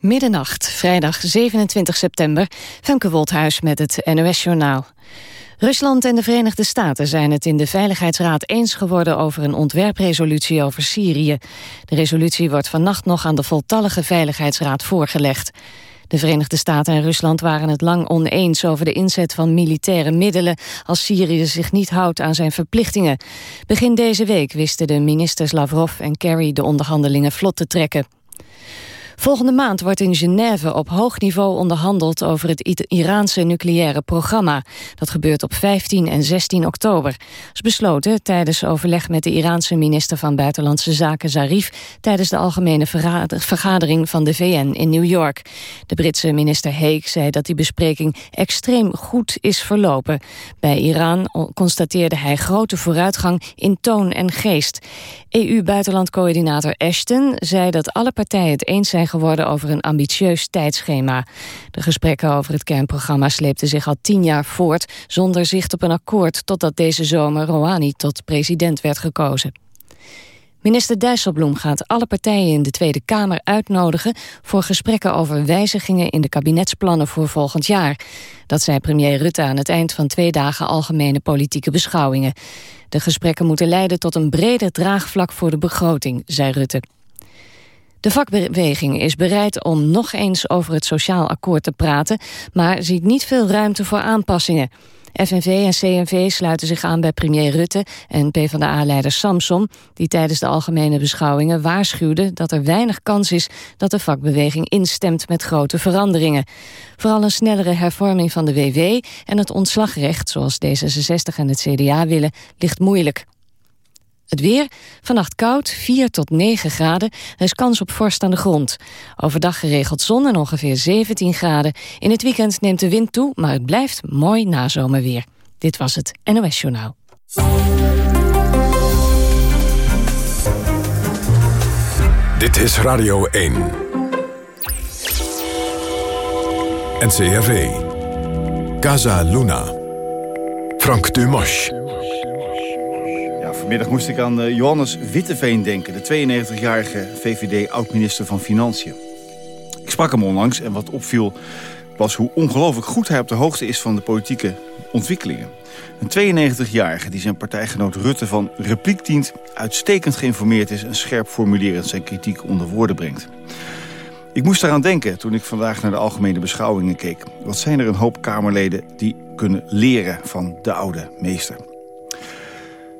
Middernacht, vrijdag 27 september. Femke Wolthuis met het NOS-journaal. Rusland en de Verenigde Staten zijn het in de Veiligheidsraad eens geworden over een ontwerpresolutie over Syrië. De resolutie wordt vannacht nog aan de voltallige Veiligheidsraad voorgelegd. De Verenigde Staten en Rusland waren het lang oneens over de inzet van militaire middelen als Syrië zich niet houdt aan zijn verplichtingen. Begin deze week wisten de ministers Lavrov en Kerry de onderhandelingen vlot te trekken. Volgende maand wordt in Genève op hoog niveau onderhandeld over het Iraanse nucleaire programma. Dat gebeurt op 15 en 16 oktober. Is besloten tijdens overleg met de Iraanse minister van Buitenlandse Zaken Zarif tijdens de algemene vergadering van de VN in New York. De Britse minister Haig zei dat die bespreking extreem goed is verlopen. Bij Iran constateerde hij grote vooruitgang in toon en geest. EU-buitenlandcoördinator Ashton zei dat alle partijen het eens zijn geworden over een ambitieus tijdschema. De gesprekken over het kernprogramma sleepten zich al tien jaar voort... zonder zicht op een akkoord totdat deze zomer Rouhani tot president werd gekozen. Minister Dijsselbloem gaat alle partijen in de Tweede Kamer uitnodigen... voor gesprekken over wijzigingen in de kabinetsplannen voor volgend jaar. Dat zei premier Rutte aan het eind van twee dagen algemene politieke beschouwingen. De gesprekken moeten leiden tot een breder draagvlak voor de begroting, zei Rutte. De vakbeweging is bereid om nog eens over het sociaal akkoord te praten... maar ziet niet veel ruimte voor aanpassingen. FNV en CNV sluiten zich aan bij premier Rutte en PvdA-leider Samson... die tijdens de algemene beschouwingen waarschuwden dat er weinig kans is... dat de vakbeweging instemt met grote veranderingen. Vooral een snellere hervorming van de WW en het ontslagrecht... zoals D66 en het CDA willen, ligt moeilijk. Het weer, vannacht koud, 4 tot 9 graden. Er is kans op vorst aan de grond. Overdag geregeld zon en ongeveer 17 graden. In het weekend neemt de wind toe, maar het blijft mooi nazomerweer. Dit was het NOS Journaal. Dit is Radio 1. NCRV. Casa Luna. Frank Dumas. Vanmiddag moest ik aan eh, Johannes Witteveen denken... de 92-jarige VVD-oud-minister van Financiën. Ik sprak hem onlangs en wat opviel was hoe ongelooflijk goed hij op de hoogte is... van de politieke ontwikkelingen. Een 92-jarige die zijn partijgenoot Rutte van repliek dient... uitstekend geïnformeerd is en scherp formulerend zijn kritiek onder woorden brengt. Ik moest eraan denken toen ik vandaag naar de algemene beschouwingen keek. Wat zijn er een hoop Kamerleden die kunnen leren van de oude meester.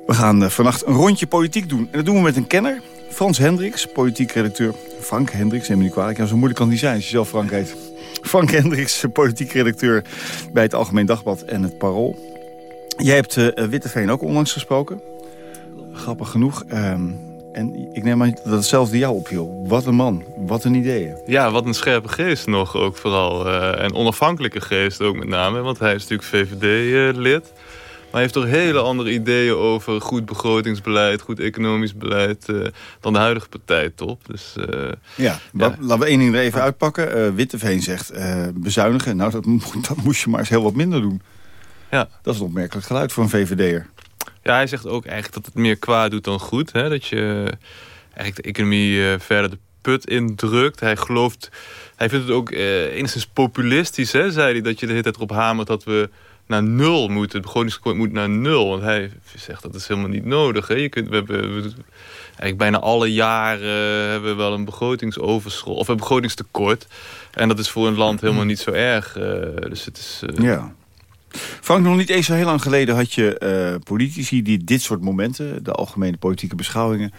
We gaan uh, vannacht een rondje politiek doen. En dat doen we met een kenner. Frans Hendricks, politiek redacteur. Frank Hendricks, neem me niet kwalijk. Ja, zo moeilijk kan die zijn als je zelf Frank heet. Frank Hendricks, politiek redacteur bij het Algemeen Dagblad en het Parool. Jij hebt uh, Witteveen ook onlangs gesproken. Grappig genoeg. Um, en ik neem aan dat hetzelfde jou opviel. Wat een man, wat een ideeën. Ja, wat een scherpe geest nog ook vooral. En onafhankelijke geest ook met name. Want hij is natuurlijk VVD-lid. Maar hij heeft toch hele andere ideeën over goed begrotingsbeleid, goed economisch beleid uh, dan de huidige partij top. Dus, uh, ja, ja. laten we één ding er even uitpakken. Uh, Witteveen zegt bezuinigen. Nou, dat, dat moest je maar eens heel wat minder doen. Ja. Dat is een opmerkelijk geluid voor een VVD'er. Ja, hij zegt ook eigenlijk dat het meer kwaad doet dan goed. Hè? Dat je eigenlijk de economie verder de put indrukt. Hij gelooft, hij vindt het ook enigszins populistisch, hè, zei hij, dat je de hele tijd erop hamert dat we naar nul moet. Het begrotingstekort moet naar nul. Want hij zegt dat is helemaal niet nodig. Hè. Je kunt, we hebben, eigenlijk bijna alle jaren hebben we wel een begrotingsoverschot. Of een begrotingstekort. En dat is voor een land helemaal niet zo erg. Uh, dus het is... Uh... Ja. Frank, nog niet eens zo heel lang geleden had je uh, politici die dit soort momenten, de algemene politieke beschouwingen,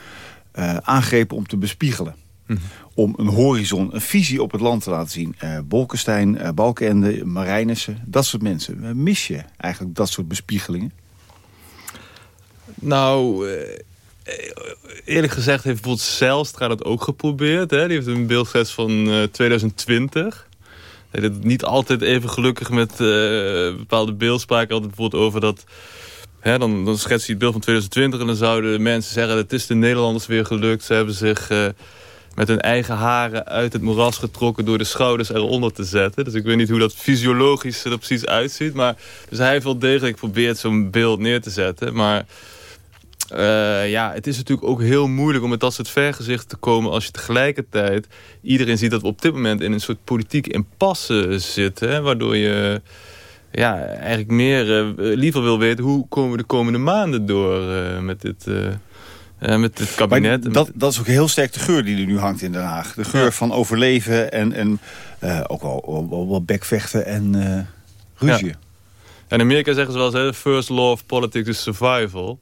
aangrepen om te bespiegelen. Mhm om een horizon, een visie op het land te laten zien. Uh, Bolkestein, uh, Balkenende, Marijnissen, dat soort mensen. Mis je eigenlijk dat soort bespiegelingen? Nou, eh, eerlijk gezegd heeft bijvoorbeeld Zijlstra dat ook geprobeerd. Hè? Die heeft een beeldschets van 2020. Hij deed het niet altijd even gelukkig met bepaalde beeldspraken. Altijd bijvoorbeeld over dat... Dan, dan schets hij het beeld van 2020 en dan zouden mensen zeggen... het is de Nederlanders weer gelukt. Ze hebben zich met hun eigen haren uit het moeras getrokken... door de schouders eronder te zetten. Dus ik weet niet hoe dat fysiologisch er precies uitziet. Maar, dus hij heeft wel degelijk geprobeerd zo'n beeld neer te zetten. Maar Uh, ja, het is natuurlijk ook heel moeilijk om met dat soort vergezichten te komen... als je tegelijkertijd iedereen ziet dat we op dit moment in een soort politieke impasse zitten. Waardoor je ja, eigenlijk meer uh, liever wil weten... hoe komen we de komende maanden door uh, met dit... met het kabinet. Maar dat, dat is ook heel sterk de geur die er nu hangt in Den Haag. De geur ja. van overleven en, en ook wel, wel, wel bekvechten en ruzie. Ja. In Amerika zeggen ze wel eens, first law of politics is survival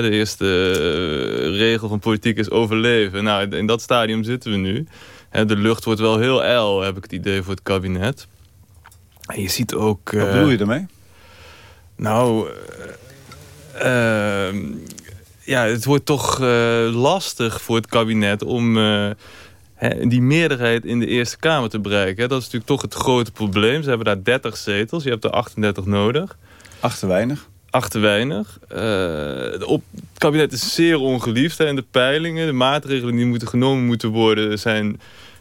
de eerste eh, regel van politiek is overleven. Nou, in dat stadium zitten we nu. de lucht wordt wel heel ijl, heb ik het idee, voor het kabinet. En je ziet ook... Wat bedoel je daarmee? Nou... Uh, ja, het wordt toch lastig voor het kabinet om die meerderheid in de Eerste Kamer te bereiken. Dat is natuurlijk toch het grote probleem. Ze hebben daar 30 zetels, je hebt er 38 nodig. Achter weinig achter weinig. Uh, op, het kabinet is zeer ongeliefd hè, in de peilingen. De maatregelen die moeten genomen moeten worden... Zijn,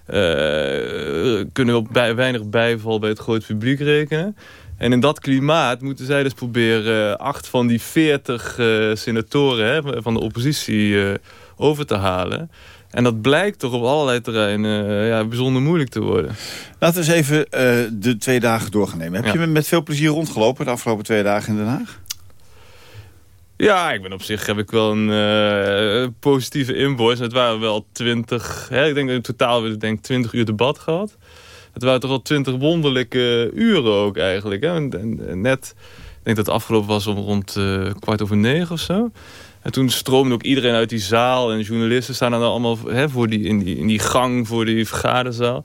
uh, kunnen op bij, weinig bijval bij het groot publiek rekenen. En in dat klimaat moeten zij dus proberen... acht van die veertig uh, senatoren hè, van de oppositie over te halen. En dat blijkt toch op allerlei terreinen ja, bijzonder moeilijk te worden. Laten we eens even de twee dagen doorgaan nemen. Heb je met veel plezier rondgelopen de afgelopen twee dagen in Den Haag? Ja, ik ben op zich heb ik wel een uh, positieve invoice. Het waren wel twintig, ik denk in totaal we denk twintig uur debat gehad. Het waren toch wel twintig wonderlijke uren ook eigenlijk. Hè? En, net, ik denk dat het afgelopen was om rond uh, kwart over negen of zo. En toen stroomde ook iedereen uit die zaal. En journalisten staan dan allemaal hè, voor die, in, die, in die gang voor die vergaderzaal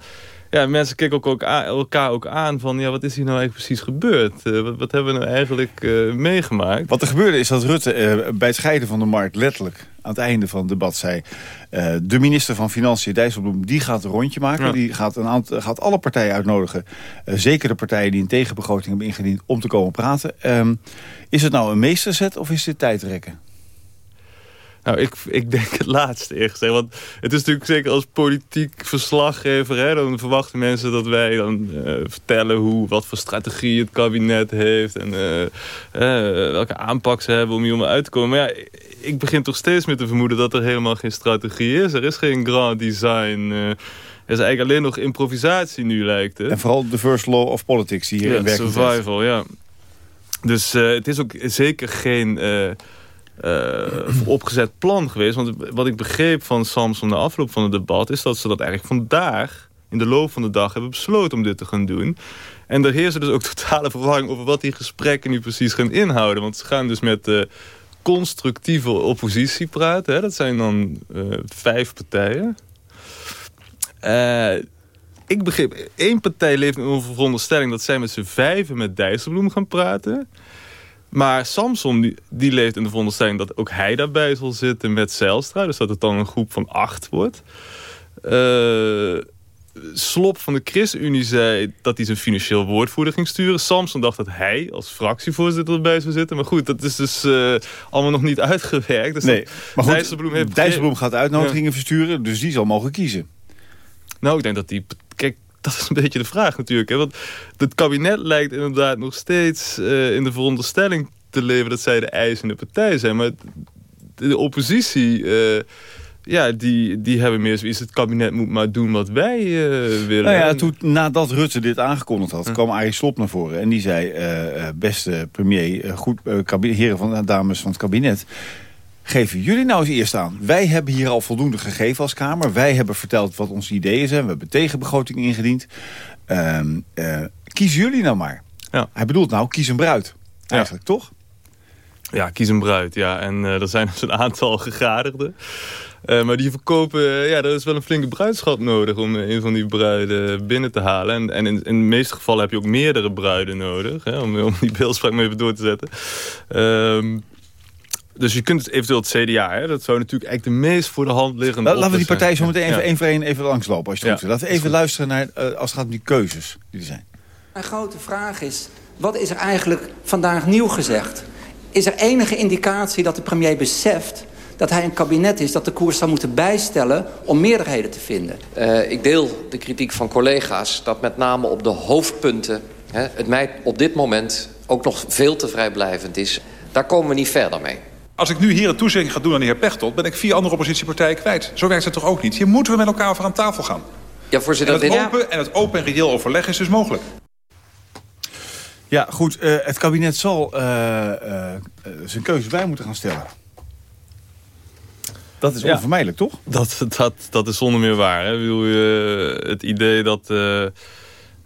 ja, mensen kijken ook, ook elkaar ook aan van... ja, wat is hier nou eigenlijk precies gebeurd? Uh, wat, wat, hebben we nou eigenlijk uh, meegemaakt? Wat er gebeurde is dat Rutte uh, bij het scheiden van de markt... letterlijk aan het einde van het debat zei... de minister van Financiën, Dijsselbloem, die gaat een rondje maken. Die gaat, een aantal, gaat alle partijen uitnodigen. zeker de partijen die een tegenbegroting hebben ingediend... om te komen praten. Um, is het nou een meesterzet of is dit tijdrekken? Nou, ik, ik denk het laatste eerst. Want het is natuurlijk zeker als politiek verslaggever... Hè, dan verwachten mensen dat wij dan uh, vertellen... Hoe, wat voor strategie het kabinet heeft... en uh, uh, welke aanpak ze hebben om hier om uit te komen. Maar ja, ik begin toch steeds meer te vermoeden... dat er helemaal geen strategie is. Er is geen grand design... er is eigenlijk alleen nog improvisatie nu, lijkt het. En vooral de first law of politics die hier ja, in werking survival, ja. Dus het is ook zeker geen opgezet plan geweest. Want wat ik begreep van Samson na afloop van het debat... is dat ze dat eigenlijk vandaag, in de loop van de dag... hebben besloten om dit te gaan doen. En er heerst dus ook totale verwarring over wat die gesprekken nu precies gaan inhouden. Want ze gaan dus met de constructieve oppositie praten. Hè? Dat zijn dan uh, vijf partijen. Ik begreep, één partij leeft in een veronderstelling... dat zij met z'n vijven met Dijsselbloem gaan praten... Maar Samson die, die leeft in de veronderstelling dat ook hij daarbij zal zitten met Zijlstra. Dus dat het dan een groep van acht wordt. Uh, Slop van de ChristenUnie zei dat hij zijn financieel woordvoerder ging sturen. Samson dacht dat hij als fractievoorzitter erbij zou zitten. Maar goed, dat is dus uh, allemaal nog niet uitgewerkt. Dus nee, maar goed, Dijsselbloem, heeft Dijsselbloem gaat uitnodigingen versturen, dus die zal mogen kiezen. Nou, ik denk dat die... Dat is een beetje de vraag natuurlijk. Hè? Want het kabinet lijkt inderdaad nog steeds uh, in de veronderstelling te leven... dat zij de eisende partij zijn. Maar de oppositie... Uh, ja, die, die hebben meer zoiets. Het kabinet moet maar doen wat wij uh, willen. Nou ja, toen, nadat Rutte dit aangekondigd had, kwam Arie Slob naar voren. En die zei, uh, beste premier, goed, heren van, dames van het kabinet geven jullie nou eens eerst aan. Wij hebben hier al voldoende gegeven als Kamer. Wij hebben verteld wat onze ideeën zijn. We hebben tegenbegroting ingediend. Uh, uh, kiezen jullie nou maar. Ja. Hij bedoelt nou, kies een bruid. Eigenlijk, toch? Ja, kies een bruid, ja. En uh, er zijn dus een aantal gegadigden. Uh, maar die verkopen, ja, er is wel een flinke bruidschap nodig om een van die bruiden binnen te halen. En, en in, in de meeste gevallen heb je ook meerdere bruiden nodig, hè, om, om die beeldspraak maar even door te zetten. Uh, dus je kunt eventueel het CDA, hè, dat zou natuurlijk eigenlijk de meest voor de hand liggende Laten we die partij zo meteen even één voor één even langslopen. Als je het ja. Laten we even luisteren naar, uh, als het gaat om die keuzes die er zijn. Mijn grote vraag is, wat is er eigenlijk vandaag nieuw gezegd? Is er enige indicatie dat de premier beseft dat hij een kabinet is dat de koers zou moeten bijstellen om meerderheden te vinden? Uh, ik deel de kritiek van collega's dat met name op de hoofdpunten... Hè, het mij op dit moment ook nog veel te vrijblijvend is. Daar komen we niet verder mee. Als ik nu hier een toezegging ga doen aan de heer Pechtold... ben ik vier andere oppositiepartijen kwijt. Zo werkt het toch ook niet? Hier moeten we met elkaar over aan tafel gaan. Ja, voorzitter, en, het dit- open, en het open en reëel overleg is dus mogelijk. Ja, goed. eh, het kabinet zal eh, eh, zijn keuze bij moeten gaan stellen. Dat is Ja. onvermijdelijk, toch? Dat, dat, dat is zonder meer waar. Hè? Bedoel, eh, het idee dat,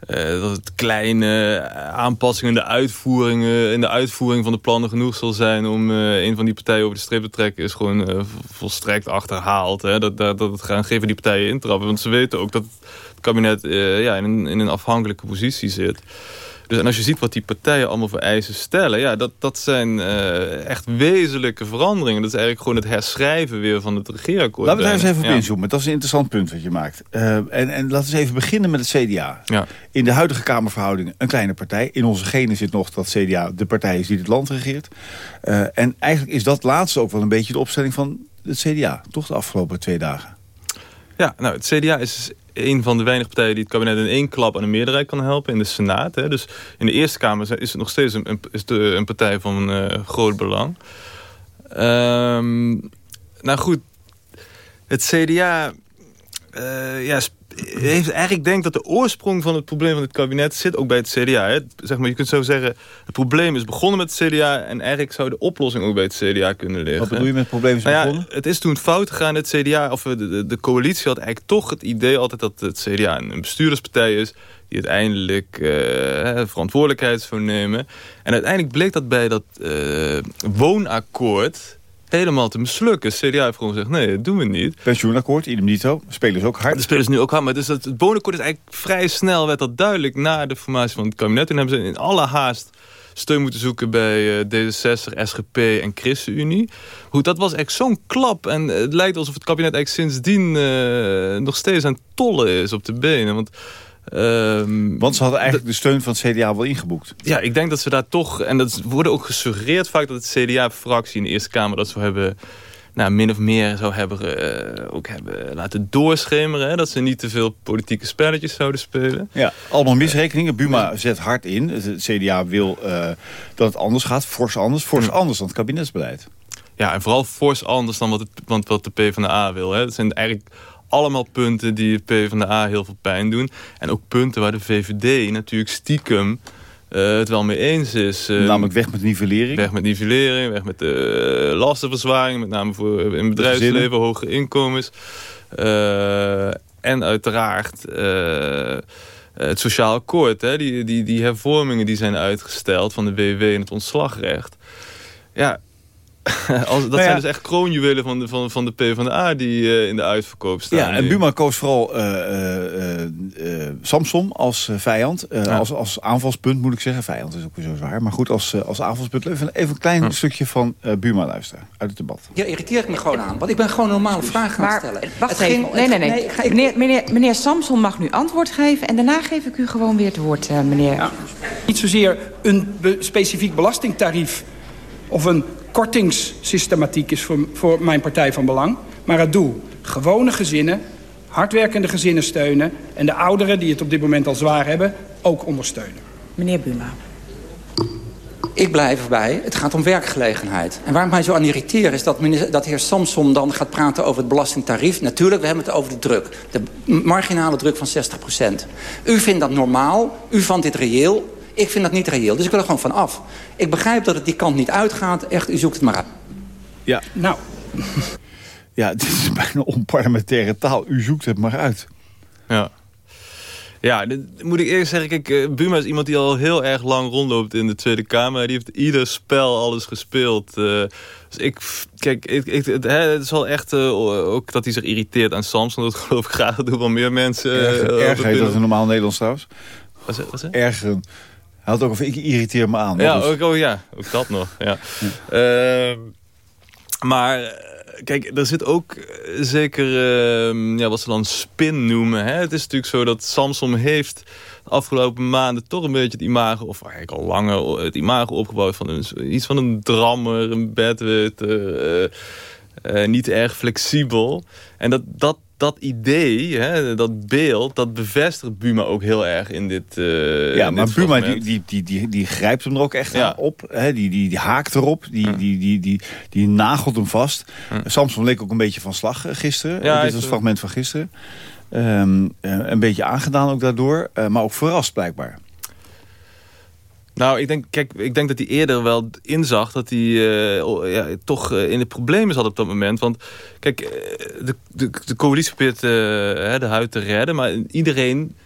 eh, eh, dat het kleine aanpassingen in de, uitvoeringen, in de uitvoering van de plannen genoeg zal zijn om eh, een van die partijen over de streep te trekken, is gewoon eh, volstrekt achterhaald. Hè? Dat, dat, dat gaan geven die partijen intrappen. Want ze weten ook dat het kabinet eh, ja, in, in een afhankelijke positie zit. Dus en als je ziet wat die partijen allemaal voor eisen stellen... Ja, dat, dat zijn eh, echt wezenlijke veranderingen. Dat is eigenlijk gewoon het herschrijven weer van het regeerakkoord. Laten we daar eens even op Ja. inzoomen. Dat is een interessant punt wat je maakt. Eh, en, en laten we eens even beginnen met het CDA. Ja. In de huidige Kamerverhoudingen een kleine partij. In onze genen zit nog dat CDA de partij is die het land regeert. Eh, en eigenlijk is dat laatste ook wel een beetje de opstelling van het CDA. Toch de afgelopen twee dagen. Ja, nou, het CDA is een van de weinige partijen die het kabinet in één klap aan een meerderheid kan helpen in de Senaat. Hè. Dus in de Eerste Kamer is het nog steeds een, een- is de, een partij van eh, groot belang. Ehm, nou goed, het CDA eh, ja, heeft eigenlijk denk dat de oorsprong van het probleem van het kabinet zit ook bij het CDA. Hè. Zeg maar, je kunt zo zeggen, het probleem is begonnen met het CDA en eigenlijk zou de oplossing ook bij het CDA kunnen liggen. Wat bedoel je met problemen Nou ja, begonnen? het is toen fout gegaan. Het CDA, of de, de, de coalitie had eigenlijk toch het idee altijd dat het CDA een bestuurderspartij is. Die uiteindelijk eh, verantwoordelijkheid zou nemen. En uiteindelijk bleek dat bij dat eh, woonakkoord helemaal te mislukken. CDA heeft gewoon gezegd, nee, dat doen we niet. Pensioenakkoord, idem dito. Spelers ook hard. De spelers nu ook hard. Maar dus dat, het woonakkoord is eigenlijk vrij snel werd dat duidelijk na de formatie van het kabinet. En hebben ze in alle haast steun moeten zoeken bij eh, D66, SGP en ChristenUnie. Goed, dat was echt zo'n klap. En het lijkt alsof het kabinet eigenlijk sindsdien eh, nog steeds aan tollen is op de benen. Want, ehm, Want ze hadden eigenlijk de steun van het CDA wel ingeboekt. ja, ik denk dat ze daar toch... En dat wordt ook gesuggereerd vaak dat het CDA-fractie in de Eerste Kamer... dat zou hebben, nou, min of meer zou hebben, eh, ook hebben laten doorschemeren. Hè, dat ze niet te veel politieke spelletjes zouden spelen. Ja, allemaal misrekeningen. Buma zet hard in. Het CDA wil eh, dat het anders gaat. Fors anders. Fors anders dan het kabinetsbeleid. Ja, en vooral fors anders dan wat, het, want wat de PvdA wil. Hè. Dat zijn eigenlijk allemaal punten die de PvdA heel veel pijn doen. En ook punten waar de VVD natuurlijk stiekem eh, het wel mee eens is. Eh, Namelijk weg met nivellering. Weg met nivellering, weg met de eh, lastenverzwaring, met name voor in het bedrijfsleven, hoge inkomens. En uiteraard het sociaal akkoord, hè, die, die, die hervormingen die zijn uitgesteld van de WW en het ontslagrecht. Ja, als, dat Nou ja. zijn dus echt kroonjuwelen van de, van, van de PvdA die eh, in de uitverkoop staan. Ja, en nu. Buma koos vooral eh, eh, eh, eh, Samson als vijand. eh, Ja. als, als aanvalspunt moet ik zeggen. Vijand is ook weer zo zwaar. Maar goed, als, als aanvalspunt. Even, even een klein stukje van eh, Buma luisteren. Uit het debat. Hier irriteer ik me gewoon aan, want ik ben gewoon een normale vraag gaan Maar stellen. wacht Het ging- even. Nee, nee, nee. ik ga- ik- meneer, meneer, meneer Samson mag nu antwoord geven... en daarna geef ik u gewoon weer het woord, eh, meneer. Ja. Niet zozeer een be- specifiek belastingtarief of een kortingssystematiek is voor, voor mijn partij van belang. Maar het doel, gewone gezinnen, hardwerkende gezinnen steunen... en de ouderen die het op dit moment al zwaar hebben, ook ondersteunen. Meneer Buma. Ik blijf erbij, het gaat om werkgelegenheid. En waar ik mij zo aan irriteer is dat, meneer, dat de heer Samson dan gaat praten over het belastingtarief. Natuurlijk, we hebben het over de druk. De marginale druk van 60% U vindt dat normaal, u vindt dit reëel. Ik vind dat niet reëel, dus ik wil er gewoon van af. Ik begrijp dat het die kant niet uitgaat. Echt, u zoekt het maar uit. Ja, Nou, ja dit is bijna onparlementaire taal. U zoekt het maar uit. Ja. Ja, dit moet ik eerlijk zeggen. Kijk, eh, Buma is iemand die al heel erg lang rondloopt in de Tweede Kamer. Die heeft ieder spel alles gespeeld. eh. dus ik, kijk, ik, ik, het, hè, het is wel echt eh, ook dat hij zich irriteert aan Samson. Dat geloof ik graag. Dat doen wel meer mensen. Erger, op erger het heet dat in normaal Nederlands trouwens. Wat zeg- wat? Ergeren. Hij had ook over ik irriteer me aan. Ja, is- ook, oh ja, ook dat nog. Ja. Ehm, maar eh, kijk, er zit ook eh, zeker ehm, ja, wat ze dan spin noemen. Hè? Het is natuurlijk zo dat Samsung heeft de afgelopen maanden toch een beetje het imago, of eigenlijk al langer het imago opgebouwd van een, iets van een drammer, een bedweter, eh, eh, niet erg flexibel. En dat, dat dat idee, hè, dat beeld, dat bevestigt Buma ook heel erg in dit uh, Ja, maar Buma die, die, die, die, die grijpt hem er ook echt ja. op. Hè, die, die, die haakt erop, die, ja. die, die, die, die nagelt hem vast. Ja. Samson leek ook een beetje van slag gisteren. Ja, dit is een fragment van gisteren. Um, een beetje aangedaan ook daardoor, maar ook verrast blijkbaar. Nou, ik denk, kijk, ik denk dat hij eerder wel inzag dat hij uh, ja, toch uh, in de problemen zat op dat moment. Want kijk, de, de, de coalitie probeert de huid te redden, maar iedereen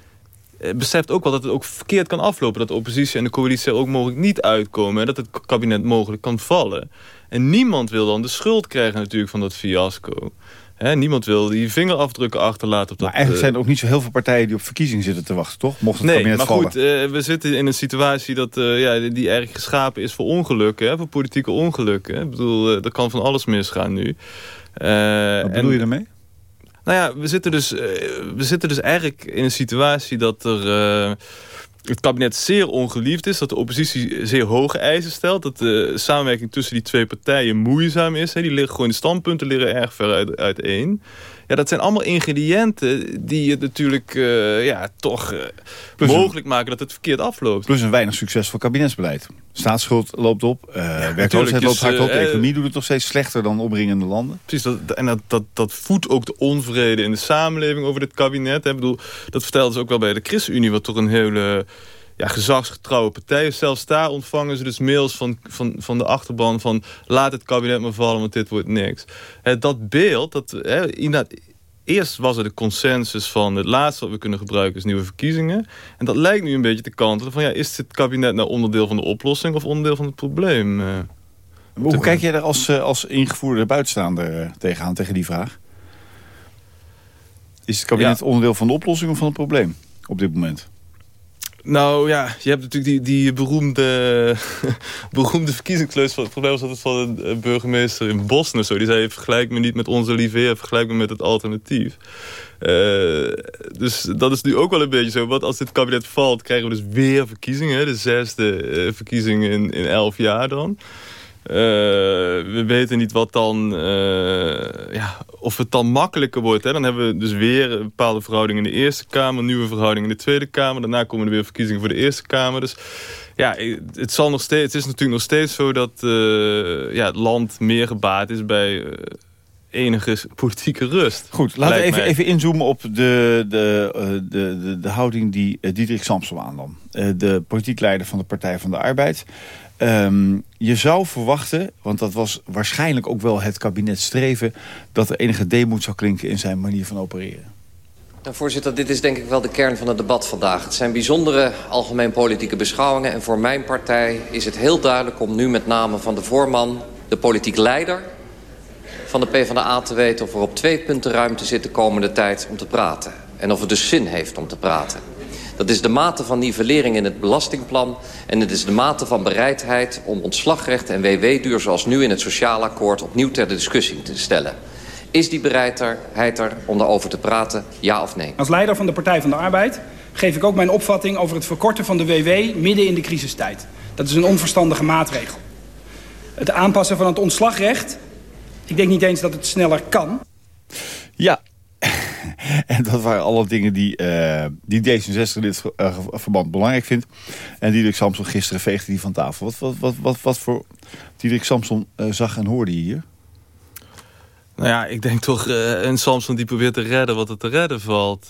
beseft ook wel dat het ook verkeerd kan aflopen. Dat de oppositie en de coalitie er ook mogelijk niet uitkomen. En dat het kabinet mogelijk kan vallen. En niemand wil dan de schuld krijgen natuurlijk van dat fiasco. He, niemand wil die vingerafdrukken achterlaten. Op dat, maar eigenlijk zijn er ook niet zo heel veel partijen die op verkiezingen zitten te wachten, toch? Mocht het nee, kabinet maar vallen. goed, uh, we zitten in een situatie dat, uh, ja, die erg geschapen is voor ongelukken. Hè, voor politieke ongelukken. Ik bedoel, uh, er kan van alles misgaan nu. Wat bedoel en, je daarmee? Nou ja, we zitten dus, we zitten dus eigenlijk in een situatie dat er het kabinet zeer ongeliefd is. Dat de oppositie zeer hoge eisen stelt. Dat de samenwerking tussen die twee partijen moeizaam is. Die liggen gewoon, de standpunten liggen erg ver uit, uiteen. Ja, dat zijn allemaal ingrediënten die het natuurlijk uh, ja, toch uh, mogelijk maken dat het verkeerd afloopt. Plus een weinig succesvol kabinetsbeleid. Staatsschuld loopt op, uh, ja, werkloosheid loopt hard op, de economie doet het nog steeds slechter dan omringende landen. Precies, dat, en dat, dat, dat voedt ook de onvrede in de samenleving over dit kabinet. Ik bedoel, dat vertelden ze ook wel bij de ChristenUnie, wat toch een hele ja, gezagsgetrouwe partij. Zelfs daar ontvangen ze dus mails van, van, van de achterban van... laat het kabinet maar vallen, want dit wordt niks. He, dat beeld, dat, he, inderdaad, eerst was er de consensus van... het laatste wat we kunnen gebruiken is nieuwe verkiezingen. En dat lijkt nu een beetje te kantelen van... ja, is het kabinet nou onderdeel van de oplossing of onderdeel van het probleem? Uh, Hoe kijk jij er als, als ingevoerde buitenstaander tegenaan, tegen die vraag? Is het kabinet ja. onderdeel van de oplossing of van het probleem op dit moment? Nou ja, je hebt natuurlijk die, die beroemde, beroemde verkiezingsleus. Het probleem was altijd van een burgemeester in Boston. Zo. Die zei, vergelijk me niet met onze heer, vergelijk me met het alternatief. Uh, dus dat is nu ook wel een beetje zo. Want als dit kabinet valt, krijgen we dus weer verkiezingen. De zesde uh, verkiezingen in, in elf jaar dan. Uh, we weten niet wat dan, ja, of het dan makkelijker wordt. Hè. Dan hebben we dus weer een bepaalde verhouding in de Eerste Kamer, nieuwe verhouding in de Tweede Kamer. Daarna komen er weer verkiezingen voor de Eerste Kamer. Dus ja, het, zal nog steeds, het is natuurlijk nog steeds zo dat ja, het land meer gebaat is bij enige politieke rust. Goed, laten we even, even inzoomen op de, de, de, de, de houding die Diederik Samsom aannam. De politiek leider van de Partij van de Arbeid. Um, je zou verwachten, want dat was waarschijnlijk ook wel het kabinet streven... dat er enige deemoed zou klinken in zijn manier van opereren. Nou, voorzitter, dit is denk ik wel de kern van het debat vandaag. Het zijn bijzondere algemeen politieke beschouwingen. En voor mijn partij is het heel duidelijk om nu met name van de voorman... de politiek leider van de PvdA te weten... of er op twee punten ruimte zit de komende tijd om te praten. En of het dus zin heeft om te praten. Dat is de mate van nivellering in het belastingplan... en het is de mate van bereidheid om ontslagrecht en WW-duur... zoals nu in het sociaal akkoord opnieuw ter discussie te stellen. Is die bereidheid er om daarover te praten, ja of nee? Als leider van de Partij van de Arbeid geef ik ook mijn opvatting... over het verkorten van de WW midden in de crisistijd. Dat is een onverstandige maatregel. Het aanpassen van het ontslagrecht... ik denk niet eens dat het sneller kan... Ja, en dat waren alle dingen die, uh, die D66 in dit uh, verband belangrijk vindt. En Diederik Samson gisteren veegde die van tafel. Wat, wat, wat, wat, voor Diederik Samson uh, zag en hoorde hier? Nou ja, ik denk toch een Samson die probeert te redden wat er te redden valt.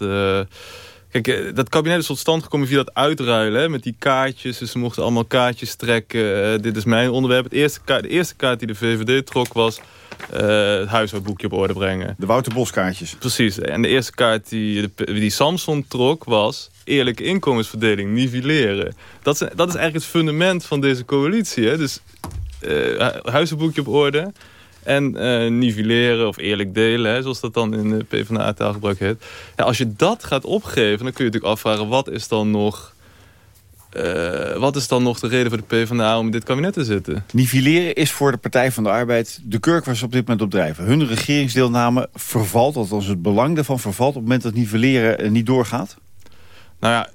Kijk, dat kabinet is tot stand gekomen via dat uitruilen. Hè, met die kaartjes. Dus ze mochten allemaal kaartjes trekken. dit is mijn onderwerp. Het eerste kaart, de eerste kaart die de VVD trok was uh, het huishoudboekje op orde brengen. De Wouter Boskaartjes. Precies. En de eerste kaart die, die Samson trok was eerlijke inkomensverdeling, nivelleren. Dat is, dat is eigenlijk het fundament van deze coalitie. Hè? Dus uh, huishoudboekje op orde en uh, nivelleren of eerlijk delen, hè, zoals dat dan in de PvdA-taalgebruik heet. Ja, als je dat gaat opgeven, dan kun je natuurlijk afvragen... wat is dan nog uh, wat is dan nog de reden voor de PvdA om in dit kabinet te zitten? Nivelleren is voor de Partij van de Arbeid de kurk waar ze op dit moment op drijven. Hun regeringsdeelname vervalt, althans het belang daarvan vervalt... op het moment dat nivelleren niet doorgaat? Nou ja,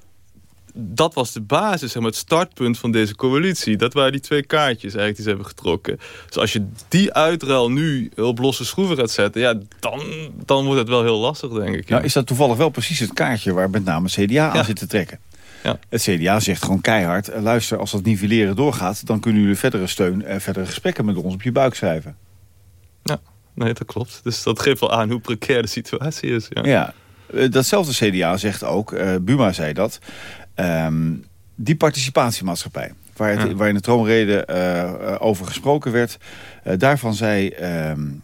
dat was de basis, zeg maar, het startpunt van deze coalitie. Dat waren die twee kaartjes eigenlijk die ze hebben getrokken. Dus als je die uitruil nu op losse schroeven gaat zetten... Ja, dan, dan wordt het wel heel lastig, denk ik. Ja. Nou, is dat toevallig wel precies het kaartje waar met name CDA aan zit te trekken? Ja. Het CDA zegt gewoon keihard... Eh, luister, als dat nivelleren doorgaat... dan kunnen jullie verdere steun en verdere gesprekken met ons op je buik schrijven. Ja, nee, dat klopt. Dus dat geeft wel aan hoe precair de situatie is. Ja, ja eh, datzelfde CDA zegt ook, uh, Buma zei dat... Um, die participatiemaatschappij, waar, het, waar in de troonrede uh, over gesproken werd... daarvan zei... Um,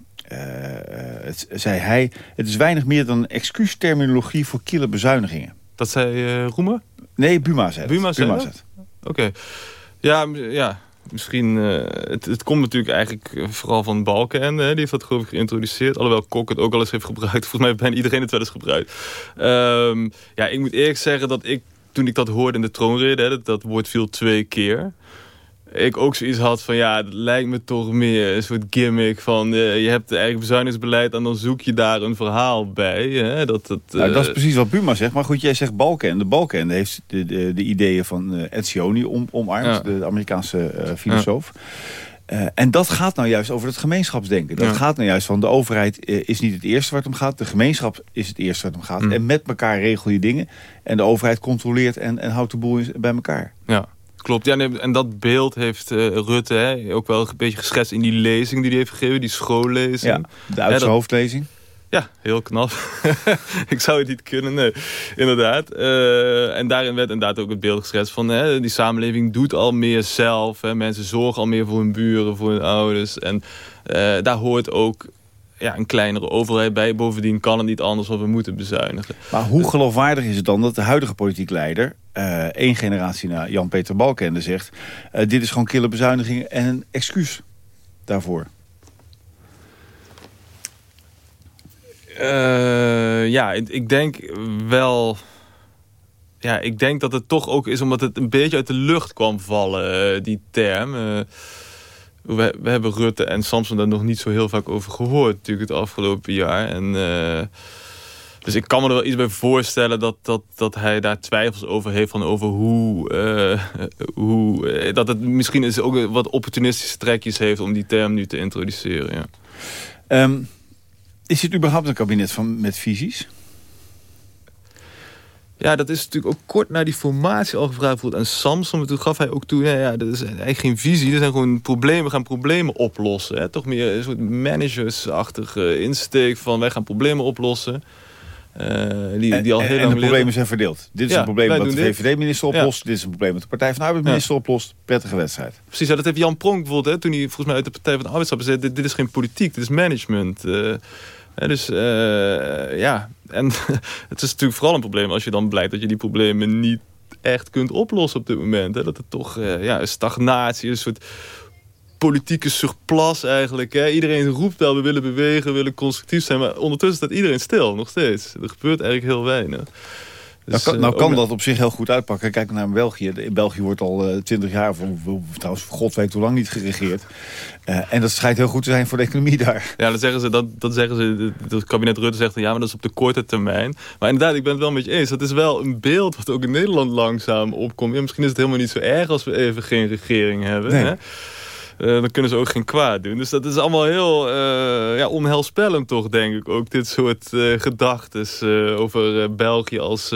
het, zei hij, het is weinig meer dan een excuusterminologie voor kille bezuinigingen. Dat zei Roemer? Nee, Buma zei Buma zei Buma Oké. Ja, ja, misschien... Uh, het, het, komt natuurlijk eigenlijk vooral van Balken. Die heeft dat geloof ik geïntroduceerd. Alhoewel Kok het ook al eens heeft gebruikt. Volgens mij heeft bijna iedereen het wel eens gebruikt. Um, ja, ik moet eerlijk zeggen dat ik... Toen ik dat hoorde in de troonrede, dat, dat woord viel twee keer ik ook zoiets had van ja, het lijkt me toch meer een soort gimmick van uh, je hebt eigenlijk bezuinigingsbeleid en dan zoek je daar een verhaal bij. Hè? Dat, dat, nou, dat is eh, precies wat Buma zegt. Maar goed, jij zegt Balken. De Balken heeft de, de, de ideeën van Ed Cioni om, omarmd, de Amerikaanse filosoof. En dat gaat nou juist over het gemeenschapsdenken. Dat gaat nou juist van de overheid is niet het eerste waar het om gaat. De gemeenschap is het eerste waar het om gaat. Mm. En met elkaar regel je dingen. En de overheid controleert en, en houdt de boel bij elkaar. Ja. Klopt, ja, en dat beeld heeft uh, Rutte hè, ook wel een beetje geschetst in die lezing die hij heeft gegeven, die schoollezing. Ja, de Duitse hoofdlezing. Ja, heel knap. ik zou het niet kunnen. Inderdaad. Uh, en daarin werd inderdaad ook het beeld geschetst van... Hè, die samenleving doet al meer zelf. Hè, mensen zorgen al meer voor hun buren, voor hun ouders. En uh, daar hoort ook ja, een kleinere overheid bij. Bovendien kan het niet anders of we moeten bezuinigen. Maar hoe geloofwaardig is het dan dat de huidige politiek leider... Uh, één generatie na Jan-Peter Balkende zegt... Dit is gewoon kille bezuiniging en een excuus daarvoor? Uh, ja, ik, denk wel... Ja, ik denk dat het toch ook is omdat het een beetje uit de lucht kwam vallen, die term we, we, hebben Rutte en Samson daar nog niet zo heel vaak over gehoord natuurlijk het afgelopen jaar. En, dus ik kan me er wel iets bij voorstellen dat, dat, dat hij daar twijfels over heeft van over hoe, hoe dat het misschien is ook wat opportunistische trekjes heeft om die term nu te introduceren. Ja. Um, is het überhaupt een kabinet van, met visies? Ja, dat is natuurlijk ook kort na die formatie al gevraagd wordt aan Samson. toen gaf hij ook toe, ja, ja, dat is eigenlijk geen visie. Er zijn gewoon problemen, we gaan problemen oplossen. Hè? Toch meer een soort managersachtige insteek van wij gaan problemen oplossen. Uh, die, die al en, heel en lang de problemen zijn verdeeld. Dit is Ja, een probleem wat de. VVD-minister oplost. Dit is een probleem wat de Partij van de Arbeid-minister oplost. Prettige wedstrijd. Precies, dat heeft Jan Pronk bijvoorbeeld, hè, toen hij volgens mij uit de Partij van de Arbeid stapte, zei, dit, dit is geen politiek, dit is management. Eh, dus eh, ja, en het is natuurlijk vooral een probleem als je dan blijkt dat je die problemen niet echt kunt oplossen op dit moment. Hè. Dat het toch eh, ja, een stagnatie, een soort politieke surplus eigenlijk. Hè. Iedereen roept wel, we willen bewegen, we willen constructief zijn. Maar ondertussen staat iedereen stil, nog steeds. Er gebeurt eigenlijk heel weinig. Nou Dus, kan, eh, nou kan dat op zich heel goed uitpakken. Kijk naar België. In België wordt al twintig jaar, of, trouwens god weet hoe lang niet geregeerd. Eh, en dat schijnt heel goed te zijn voor de economie daar. Ja, dan zeggen ze, dat, dat zeggen ze, het kabinet Rutte zegt, ja, maar dat is op de korte termijn. Maar inderdaad, ik ben het wel met je eens. Dat is wel een beeld wat ook in Nederland langzaam opkomt. Ja, misschien is het helemaal niet zo erg als we even geen regering hebben. Nee. Hè? Eh, dan kunnen ze ook geen kwaad doen. Dus dat is allemaal heel eh, ja, onheilspellend toch, denk ik. Ook dit soort eh gedachten over België als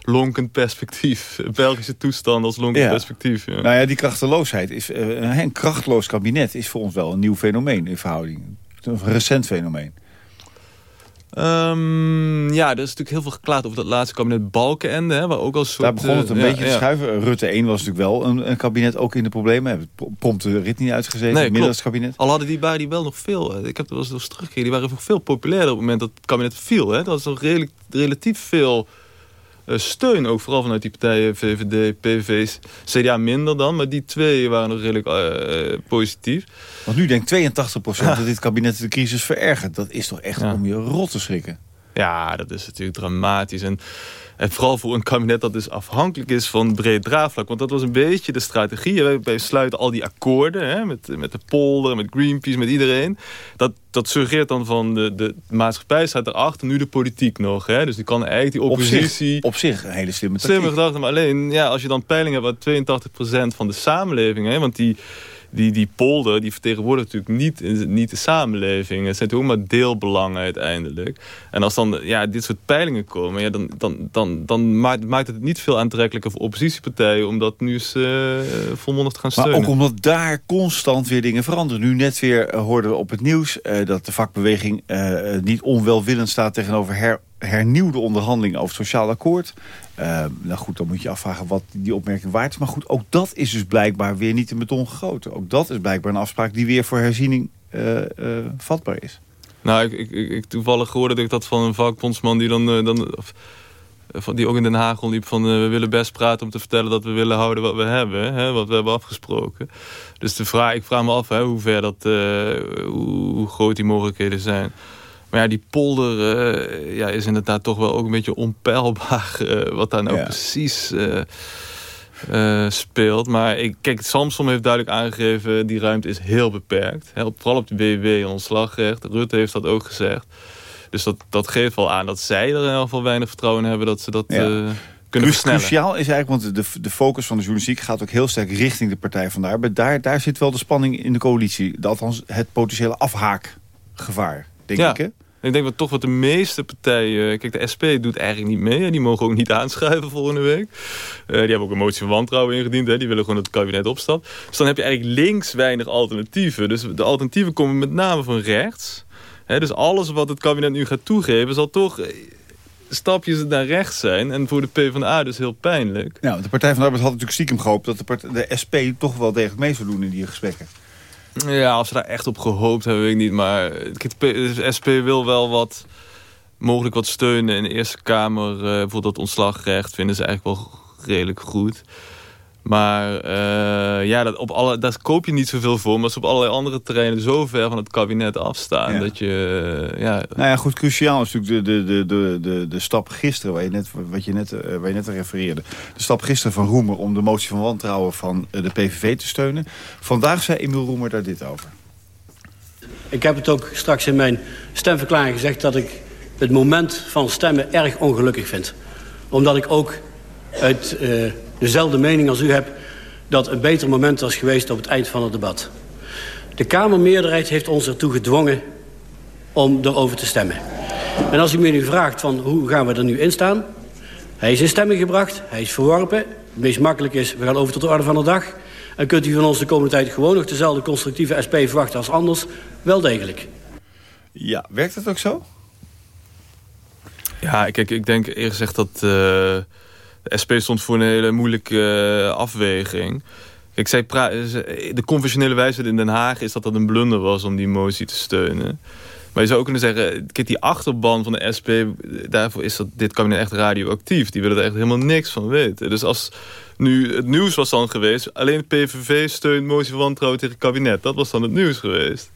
lonkend perspectief. Belgische toestand als lonkend Ja. perspectief. Ja. Nou ja, die krachteloosheid. Is, een krachtloos kabinet is voor ons wel een nieuw fenomeen in verhouding. Een recent fenomeen. Ehm, ja, er is natuurlijk heel veel geklaagd over dat laatste kabinet Balkenende. Hè, waar ook al een soort, Daar begon het een eh, beetje ja, te schuiven. Rutte 1 was natuurlijk wel een, een kabinet ook in de problemen. Hebben het prompt de rit niet uitgezeten. Nee, als kabinet. Al hadden die waren die wel nog veel. eh, Ik heb er wel eens teruggekeken. Die waren nog veel populairder op het moment dat het kabinet viel. Hè. Dat was nog redelijk, relatief veel steun. Ook vooral vanuit die partijen VVD, PVV, CDA minder dan. Maar die twee waren nog redelijk eh, eh, positief. Want nu denkt 82% dat dit kabinet de crisis verergert. Dat is toch echt Ja. om je rot te schrikken. Ja, dat is natuurlijk dramatisch. En, en vooral voor een kabinet dat dus afhankelijk is van breed draagvlak. Want dat was een beetje de strategie. Wij, wij sluiten al die akkoorden hè, met, met de polder, met Greenpeace, met iedereen. Dat, dat suggereert dan van de, de maatschappij staat erachter, nu de politiek nog. Hè? Dus die kan eigenlijk die oppositie... Op zich, op zich een hele slimme Slimme gedachte, maar alleen ja, als je dan peilingen hebt... wat 82% van de samenleving, hè, want die die, die polder die vertegenwoordigt natuurlijk niet, niet de samenleving. Het zijn ook maar deelbelangen uiteindelijk. En als dan ja, dit soort peilingen komen... Ja, dan, dan, dan, dan maakt, maakt het niet veel aantrekkelijker voor oppositiepartijen... om dat nu eens uh, volmondig te gaan steunen. Maar ook omdat daar constant weer dingen veranderen. Nu net weer uh, hoorden we op het nieuws... Uh, dat de vakbeweging niet onwelwillend staat tegenover her hernieuwde onderhandeling over het sociaal akkoord. Uh, nou goed, dan moet je afvragen wat die opmerking waard is. Maar goed, ook dat is dus blijkbaar weer niet in beton gegoten. Ook dat is blijkbaar een afspraak die weer voor herziening uh, uh, vatbaar is. Nou, ik, ik, ik, toevallig hoorde ik dat van een vakbondsman die dan... dan die ook in Den Haag liep van we willen best praten om te vertellen dat we willen houden wat we hebben. Hè, wat we hebben afgesproken. Dus de vraag, ik vraag me af hè, hoe ver dat, hoe groot die mogelijkheden zijn. Maar ja, die polder uh, ja, is inderdaad toch wel ook een beetje onpeilbaar... Uh, wat daar nou ja. precies uh, speelt. Maar ik, kijk, Samson heeft duidelijk aangegeven... die ruimte is heel beperkt. Hè, vooral op de en ontslagrecht. Rutte heeft dat ook gezegd. Dus dat, dat geeft wel aan dat zij er in ieder geval weinig vertrouwen in hebben... dat ze dat... Ja. Kunnen versnellen. Cruciaal is eigenlijk, want de, de focus van de journalistiek gaat ook heel sterk richting de Partij van de Arbeid. Daar, daar zit wel de spanning in de coalitie. Althans, het potentiële afhaakgevaar denk ja. ik, hè? Ik denk dat toch wat de meeste partijen... Kijk, de SP doet eigenlijk niet mee. Die mogen ook niet aanschuiven volgende week. Uh, die hebben ook een motie van wantrouwen ingediend. Hè. Die willen gewoon dat het kabinet opstapt. Dus dan heb je eigenlijk links weinig alternatieven. Dus de alternatieven komen met name van rechts. Hè, dus alles wat het kabinet nu gaat toegeven... zal toch stapjes naar rechts zijn. En voor de PvdA dus heel pijnlijk. Ja, de Partij van de Arbeid had natuurlijk stiekem gehoopt... dat de, partij, de SP toch wel degelijk mee zou doen in die gesprekken. Ja, als ze daar echt op gehoopt hebben, weet ik niet. Maar SP wil wel wat, mogelijk wat steunen in de Eerste Kamer. Uh, bijvoorbeeld dat ontslagrecht vinden ze eigenlijk wel redelijk goed. Maar uh, ja, dat op alle, daar koop je niet zoveel voor. Maar ze op allerlei andere terreinen zo ver van het kabinet afstaan. Ja. Dat je, uh, ja... Nou ja, goed, cruciaal is natuurlijk de, de, de, de, de stap gisteren... Waar je net, wat je net, uh, waar je net refereerde. De stap gisteren van Roemer om de motie van wantrouwen van de PVV te steunen. Vandaag zei Emiel Roemer daar dit over. Ik heb het ook straks in mijn stemverklaring gezegd... dat ik het moment van stemmen erg ongelukkig vind. Omdat ik ook uit dezelfde mening als u hebt... dat een beter moment was geweest op het eind van het debat. De Kamermeerderheid heeft ons ertoe gedwongen om erover te stemmen. En als u me nu vraagt van hoe gaan we er nu in staan... hij is in stemming gebracht, hij is verworpen. Het meest makkelijk is, we gaan over tot de orde van de dag. En kunt u van ons de komende tijd gewoon nog dezelfde constructieve SP verwachten als anders? Wel degelijk. Ja, werkt het ook zo? Ja, kijk, ik denk eerst gezegd dat... Uh de SP stond voor een hele moeilijke uh, afweging. Kijk, zij de conventionele wijze in Den Haag is dat dat een blunder was om die motie te steunen. Maar je zou ook kunnen zeggen, kijk, die achterban van de SP... daarvoor is dat, dit kabinet echt radioactief. Die willen er echt helemaal niks van weten. Dus als nu het nieuws was dan geweest... alleen het PVV steunt motie van wantrouwen tegen het kabinet. Dat was dan het nieuws geweest.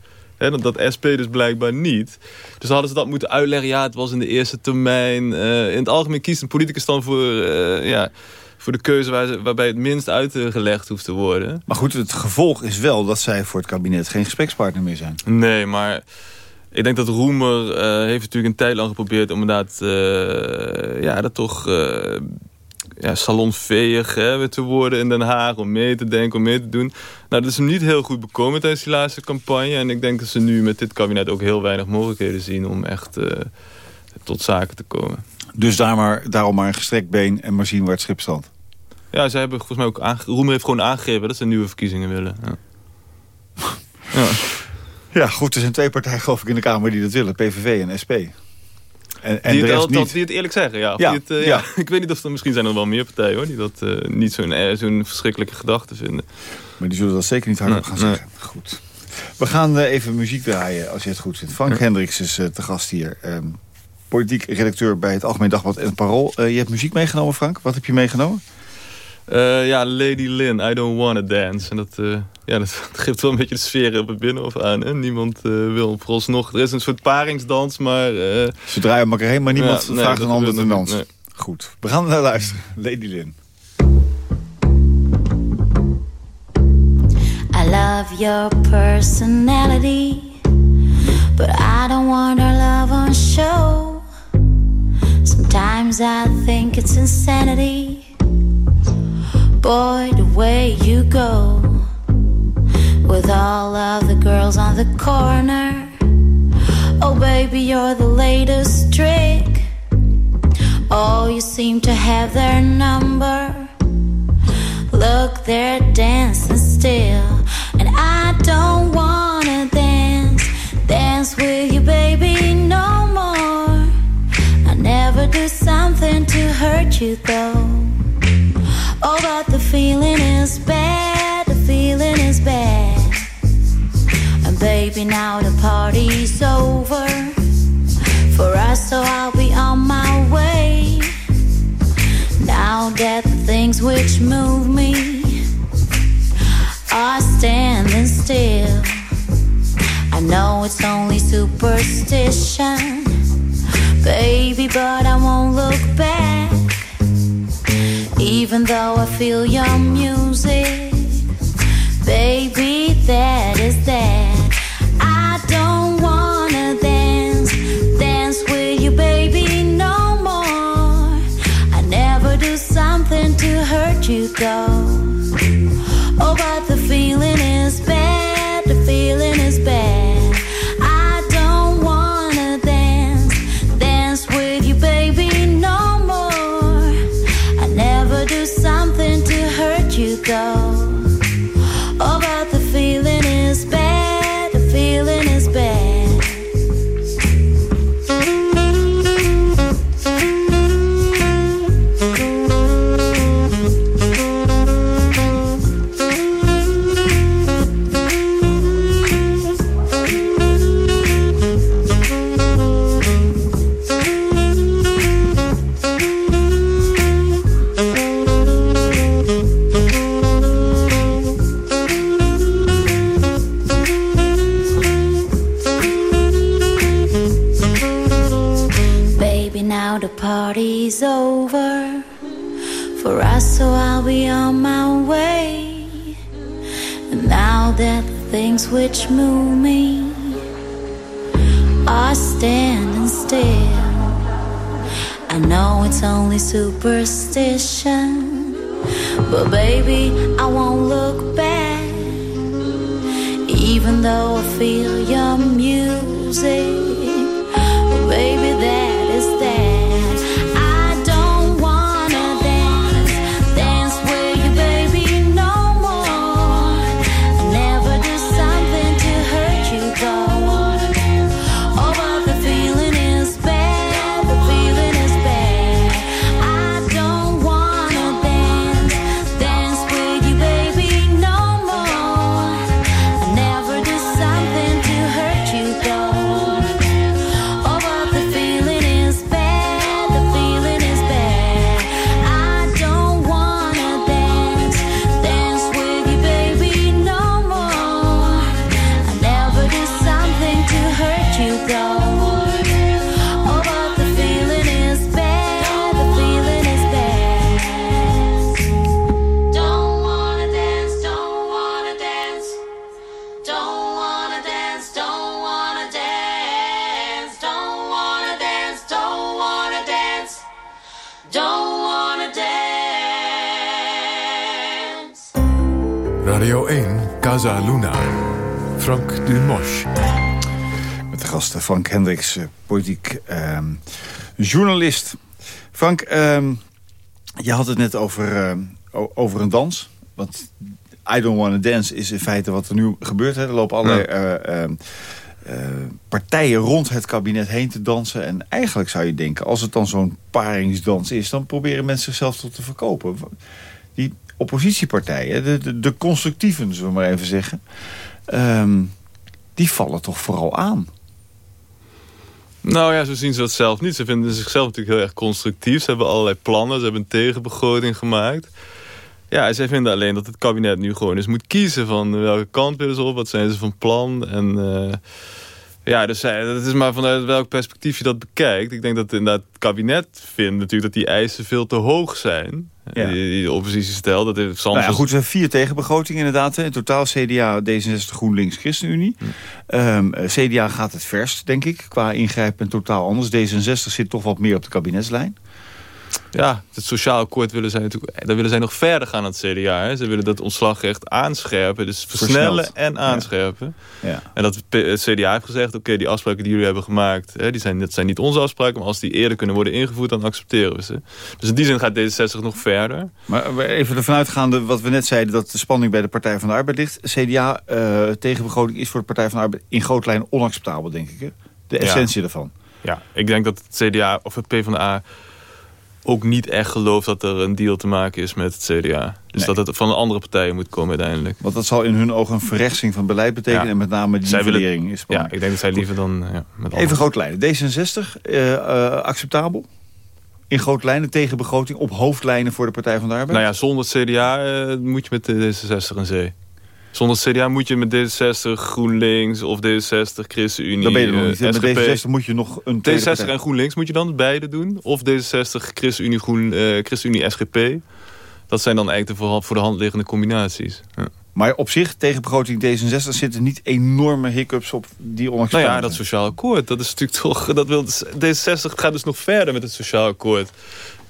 Dat, SP dus blijkbaar niet. Dus hadden ze dat moeten uitleggen. Ja, het was in de eerste termijn. Uh, in het algemeen kiest een politicus dan voor... Uh, ja, voor de keuze waar, waarbij het minst uitgelegd hoeft te worden. Maar goed, het gevolg is wel dat zij voor het kabinet geen gesprekspartner meer zijn. Nee, maar ik denk dat Roemer uh, heeft natuurlijk een tijd lang geprobeerd... om inderdaad ja, dat toch ja, salonveeg hè, te worden in Den Haag. Om mee te denken, om mee te doen. Nou, dat is hem niet heel goed bekomen tijdens die laatste campagne. En ik denk dat ze nu met dit kabinet ook heel weinig mogelijkheden zien... om echt uh, tot zaken te komen. Dus daar maar, daarom maar een gestrekt been en maar zien waar het schip staat. Ja, ze hebben volgens mij ook Roemer heeft gewoon aangegeven dat ze nieuwe verkiezingen willen. Ja. ja. ja, goed, er zijn twee partijen geloof ik in de Kamer die dat willen. PVV en SP. En, en die, het, niet. die het eerlijk zeggen, ja. ja, het, uh, ja. ja. ik weet niet of er misschien zijn er wel meer partijen hoor, die dat uh, niet zo'n uh, zo'n verschrikkelijke gedachte vinden. Maar die zullen dat zeker niet hardop gaan zeggen. Goed. We gaan even muziek draaien, als je het goed vindt. Frank Hendricks is te gast hier. Um, politiek redacteur bij het Algemeen Dagblad en Parool. je hebt muziek meegenomen, Frank. Wat heb je meegenomen? Ja, Lady Lynn, I Don't Wanna Dance. En dat Ja, dat, geeft wel een beetje de sfeer op het binnenhof aan. Hè? Niemand uh, wil vooralsnog... Er is een soort paringsdans, maar... Uh, Ze draaien elkaar heen, maar niemand ja, nee, vraagt een ander te dansen. Nee. Goed, we gaan naar luisteren. Lady Lynn. I love your personality But I don't want our love on show Sometimes I think it's insanity Boy, the way you go. With all of the girls on the corner. Oh baby, you're the latest trick. Oh, you seem to have their number. Look, they're dancing still. And I don't wanna dance Dance with you, baby, no more. I never do something to hurt you, though Oh, but the feeling is bad The feeling is bad. And baby, now the party's over. For us, so I'll be on my way. Now that the things which move me. Are standing still. I know it's only superstition, baby, but I won't look back. Even though I feel your music, baby, that is that. I don't wanna dance, dance with you, baby, no more. I never do something to hurt you. It's only superstition, but baby, I won't look back. Even though I feel your music, Casa Luna. Frank Dumosch. Met de gasten Frank Hendricks, eh, politiek ehm, journalist. Frank, ehm, je had het net over, o- over een dans. Want I Don't Wanna Dance is in feite wat er nu gebeurt. Hè. Er lopen allerlei eh, ehm, eh, partijen rond het kabinet heen te dansen. En eigenlijk zou je denken, als het dan zo'n paringsdans is... dan proberen mensen zichzelf tot te verkopen. Die oppositiepartijen, de, de, constructieven, zullen we maar even zeggen... ehm, die vallen toch vooral aan. Nou ja, zo zien ze dat zelf niet. Ze vinden zichzelf natuurlijk heel erg constructief. Ze hebben allerlei plannen. Ze hebben een tegenbegroting gemaakt. Ja, zij vinden alleen dat het kabinet nu gewoon eens moet kiezen van welke kant willen ze op, wat zijn ze van plan. En uh, ja, dus dat is maar vanuit welk perspectief je dat bekijkt. Ik denk dat inderdaad het kabinet vindt natuurlijk dat die eisen veel te hoog zijn. Ja. Die, de oppositie stelt. Dat heeft nou ja, goed, we hebben vier tegenbegrotingen inderdaad. In totaal CDA, D66, GroenLinks, ChristenUnie. Hm. Um, ehm, CDA gaat het verst, denk ik, qua ingrijpen totaal anders. D66 zit toch wat meer op de kabinetslijn. Ja, het sociaal akkoord willen zij natuurlijk... Daar willen zij nog verder gaan aan het CDA. Hè. Ze willen dat ontslagrecht aanscherpen. Dus versnellen en aanscherpen. Ja. En dat het CDA heeft gezegd... oké, die afspraken die jullie hebben gemaakt... Hè, die zijn, dat zijn niet onze afspraken... maar als die eerder kunnen worden ingevoerd... dan accepteren we ze. Dus in die zin gaat D66 nog verder. Maar even ervan uitgaande wat we net zeiden... dat de spanning bij de Partij van de Arbeid ligt. CDA uh, eh, tegenbegroting is voor de Partij van de Arbeid... in grote lijn onacceptabel, denk ik. Hè? De essentie ja. ervan. Ja, ik denk dat het CDA of het PvdA ook niet echt gelooft dat er een deal te maken is met het CDA. Dus dat het van de andere partijen moet komen uiteindelijk. Want dat zal in hun ogen een verrechtsing van beleid betekenen. En met name die verlering is Ja, ik denk dat zij liever dan... Ja, met Even grote lijnen. D66, uh, uh, acceptabel? In grote lijnen tegen begroting op hoofdlijnen voor de Partij van de Arbeid? Nou ja, zonder het CDA uh, moet je met de D66 een zee. Zonder CDA moet je met D66, GroenLinks of D66, ChristenUnie, Dan ben je er nog niet. Uh, met D66 moet je nog een D66 en GroenLinks moet je dan beide doen. Of D66, ChristenUnie, Groen, uh, ChristenUnie, SGP. Dat zijn dan eigenlijk de voor, voor de hand liggende combinaties. Ja. Maar op zich, tegen begroting D66 zitten niet enorme hiccups op die onacceptabel Nou ja, dat sociaal akkoord, dat is natuurlijk toch... Dat wil, D66 gaat dus nog verder met het sociaal akkoord.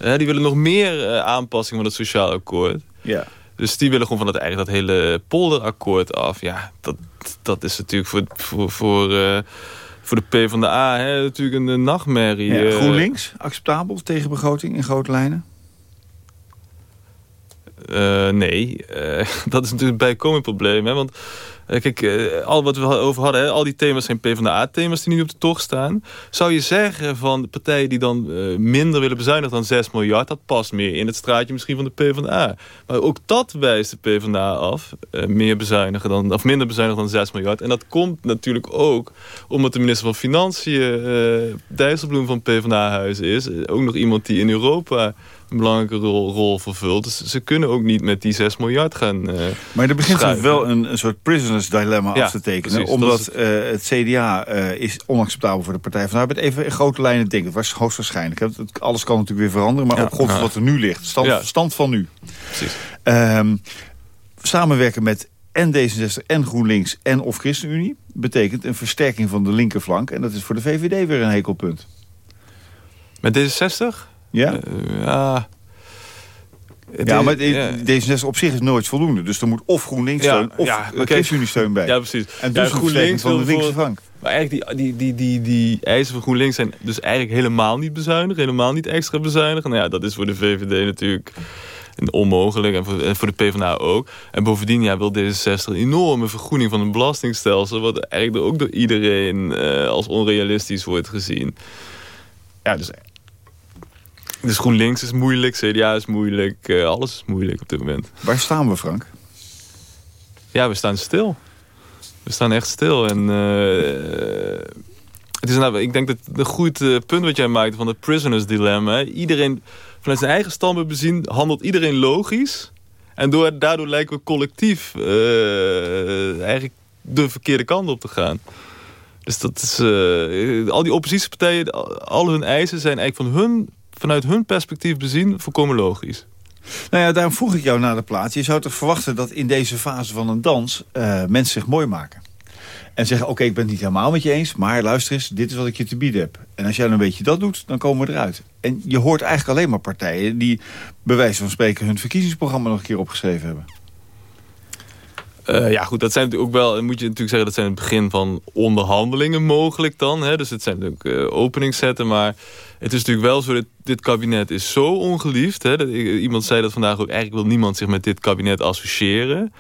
Uh, die willen nog meer uh, aanpassing van het sociaal akkoord. Ja. Dus die willen gewoon van dat, eigenlijk dat hele polderakkoord af. Ja, dat, dat is natuurlijk voor, voor, voor, uh, voor de PvdA hè, natuurlijk een, nachtmerrie. Ja, eh. GroenLinks, acceptabel tegen begroting in grote lijnen? Uh, nee, dat is natuurlijk een bijkomend probleem. Hè, want eh, kijk, eh, al wat we over hadden, al die thema's zijn PvdA-thema's die nu op de tocht staan. Zou je zeggen van partijen die dan uh, minder willen bezuinigen dan 6 miljard... dat past meer in het straatje misschien van de PvdA. Maar ook dat wijst de PvdA af. Meer bezuinigen dan, of minder bezuinigen dan 6 miljard. En dat komt natuurlijk ook omdat de minister van Financiën... Uh, Dijsselbloem van PvdA-huis is. Ook nog iemand die in Europa een belangrijke rol, rol vervult. Dus ze kunnen ook niet met die 6 miljard gaan uh, Maar er begint wel een, een soort prisoners dilemma af te tekenen. omdat het, uh, het CDA uh, eh, is onacceptabel voor de Partij van de Arbeid. Even in grote lijnen denken. Het was hoogstwaarschijnlijk. Alles kan natuurlijk weer veranderen. Maar ja. op grond van wat er nu ligt. Stand, stand van nu. Precies. Um, samenwerken met en D66 en GroenLinks en of ChristenUnie... betekent een versterking van de linkerflank. En dat is voor de VVD weer een hekelpunt. Met D66? Ja? Uh, ja. ja, maar D66 op zich is nooit voldoende. Dus er moet of GroenLinks steun of ja, ChristenUnie steun bij. Ja, precies. En dus ja, GroenLinks van de linkse. Maar eigenlijk die, die, die, die, die eisen van GroenLinks zijn dus eigenlijk helemaal niet bezuinigen. Helemaal niet extra bezuinigen. Nou ja, dat is voor de VVD natuurlijk onmogelijk. En voor, en voor de PvdA ook. En bovendien ja, wil D66 een enorme vergroening van een belastingstelsel. Wat eigenlijk ook door iedereen uh, als onrealistisch wordt gezien. Ja, dus dus GroenLinks is moeilijk, CDA is moeilijk, uh, alles is moeilijk op dit moment. Waar staan we, Frank? Ja, we staan stil. We staan echt stil. En uh, het is nou, ik denk dat het een goed uh, punt wat jij maakt van het prisoners dilemma. Iedereen, vanuit zijn eigen standpunt bezien, handelt iedereen logisch. En door, daardoor lijken we collectief eigenlijk de verkeerde kant op te gaan. Dus dat is, al die oppositiepartijen, al hun eisen zijn eigenlijk van hun vanuit hun perspectief bezien volkomen logisch. Nou ja, daarom vroeg ik jou naar de plaats. Je zou toch verwachten dat in deze fase van een dans uh, mensen zich mooi maken. En zeggen, oké, ik ben het niet helemaal met je eens... maar luister eens, dit is wat ik je te bieden heb. En als jij dan een beetje dat doet, dan komen we eruit. En je hoort eigenlijk alleen maar partijen... die bij wijze van spreken hun verkiezingsprogramma nog een keer opgeschreven hebben. Uh, ja, goed, dat zijn natuurlijk ook wel, moet je natuurlijk zeggen, dat zijn het begin van onderhandelingen mogelijk dan. Hè? Dus het zijn natuurlijk uh, openingszetten, maar het is natuurlijk wel zo dat dit kabinet is zo ongeliefd. Hè? Dat, iemand zei dat vandaag ook, eigenlijk wil niemand zich met dit kabinet associëren.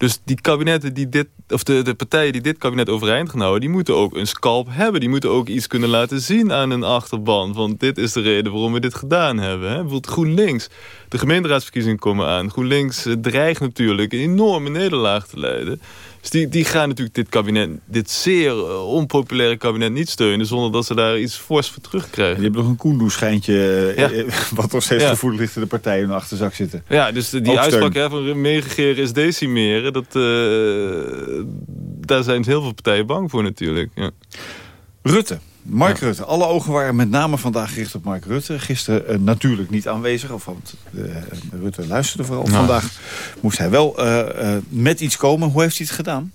Dus die kabinetten die dit, of de, de partijen die dit kabinet overeind gaan die moeten ook een scalp hebben. Die moeten ook iets kunnen laten zien aan een achterban. Van dit is de reden waarom we dit gedaan hebben. Hè? Bijvoorbeeld GroenLinks. De gemeenteraadsverkiezingen komen aan. GroenLinks dreigt natuurlijk een enorme nederlaag te leiden. Dus die, die gaan natuurlijk dit kabinet, dit zeer uh, onpopulaire kabinet niet steunen... zonder dat ze daar iets fors voor terugkrijgen. Je hebt nog een koendoe-schijntje... Ja. wat nog steeds ja. gevoelig ligt in de partijen in de achterzak zitten. Ja, dus die uitspraak hè, van meeregeren is decimeren... Dat, uh, daar zijn heel veel partijen bang voor natuurlijk. Ja. Rutte. Mark ja. Rutte. Alle ogen waren met name vandaag gericht op Mark Rutte. Gisteren uh, natuurlijk niet aanwezig. Of, want uh, Rutte luisterde vooral. Ja. Vandaag moest hij wel uh, met iets komen. Hoe heeft hij het gedaan?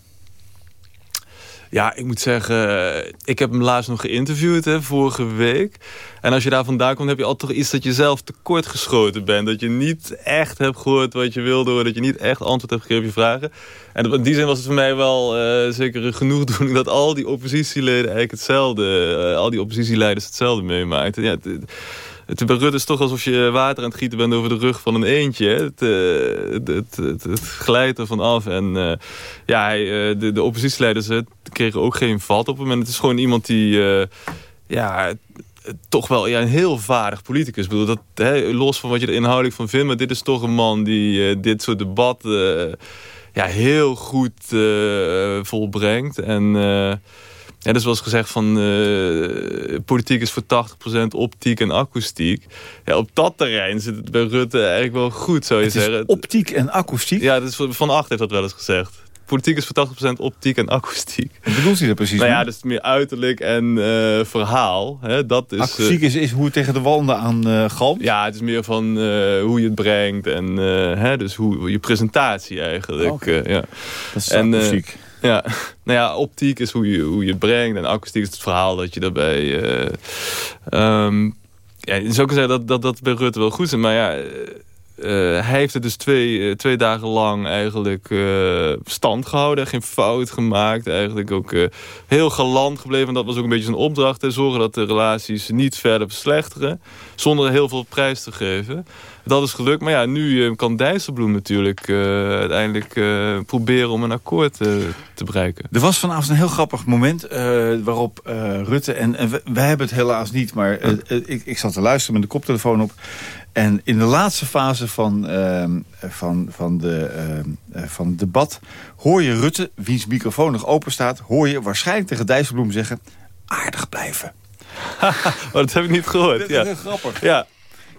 Ja, ik moet zeggen, ik heb hem laatst nog geïnterviewd, hè, vorige week. En als je daar vandaan komt, heb je altijd toch iets dat je zelf tekort geschoten bent. Dat je niet echt hebt gehoord wat je wilde, dat je niet echt antwoord hebt gegeven op je vragen. En in die zin was het voor mij wel uh, zeker genoeg doen dat al die oppositieleden eigenlijk hetzelfde, uh, al die oppositieleiders hetzelfde meemaakten. Ja, het, het, bij is toch alsof je water aan het gieten bent over de rug van een eentje. Het, het, het, het, het glijdt er vanaf. En uh, ja, uh, de, de oppositieleiders kregen ook geen vat op hem. En het is gewoon iemand die ja, toch wel ja, een heel vaardig politicus. Ik bedoel, dat, los van wat je er inhoudelijk van vindt. Maar dit is toch een man die dit soort debatten ja, heel goed volbrengt. En... Ja, dus zoals gezegd van uh, politiek is voor 80% optiek en akoestiek. Ja, op dat terrein zit het bij Rutte eigenlijk wel goed, zou je het zeggen. optiek en akoestiek? Ja, dus Van Acht heeft dat wel eens gezegd. Politiek is voor 80% optiek en akoestiek. Wat bedoelt hij dat precies? Nou ja, dus meer uiterlijk en uh, verhaal. Hè, dat is, akoestiek is, is hoe het tegen de wanden aan uh, galmt? Ja, het is meer van hoe je het brengt. En hè, dus hoe, je presentatie eigenlijk. Okay. ja. Dat is akoestiek. Ja, nou ja, optiek is hoe je, hoe je brengt. En akoestiek is het verhaal dat je daarbij... Uh, um, ja, zou zeggen dat, dat dat bij Rutte wel goed is. Maar ja, uh, hij heeft het dus twee, uh, twee dagen lang eigenlijk stand gehouden. Geen fout gemaakt. Eigenlijk ook heel galant gebleven. En dat was ook een beetje zijn opdracht. Hè. Zorgen dat de relaties niet verder verslechteren. Zonder heel veel prijs te geven. Dat is gelukt. Maar ja, nu uh, kan Dijsselbloem natuurlijk uh, uiteindelijk uh, proberen om een akkoord te bereiken. Er was vanavond een heel grappig moment waarop Rutte... en, en wij hebben het helaas niet, maar ik, ik zat te luisteren met de koptelefoon op... En in de laatste fase van, van, van, de, van het debat hoor je Rutte, wiens microfoon nog open staat... hoor je waarschijnlijk tegen Dijsselbloem zeggen... aardig blijven. oh, dat heb ik niet gehoord. Dat is ja. heel grappig. Ja.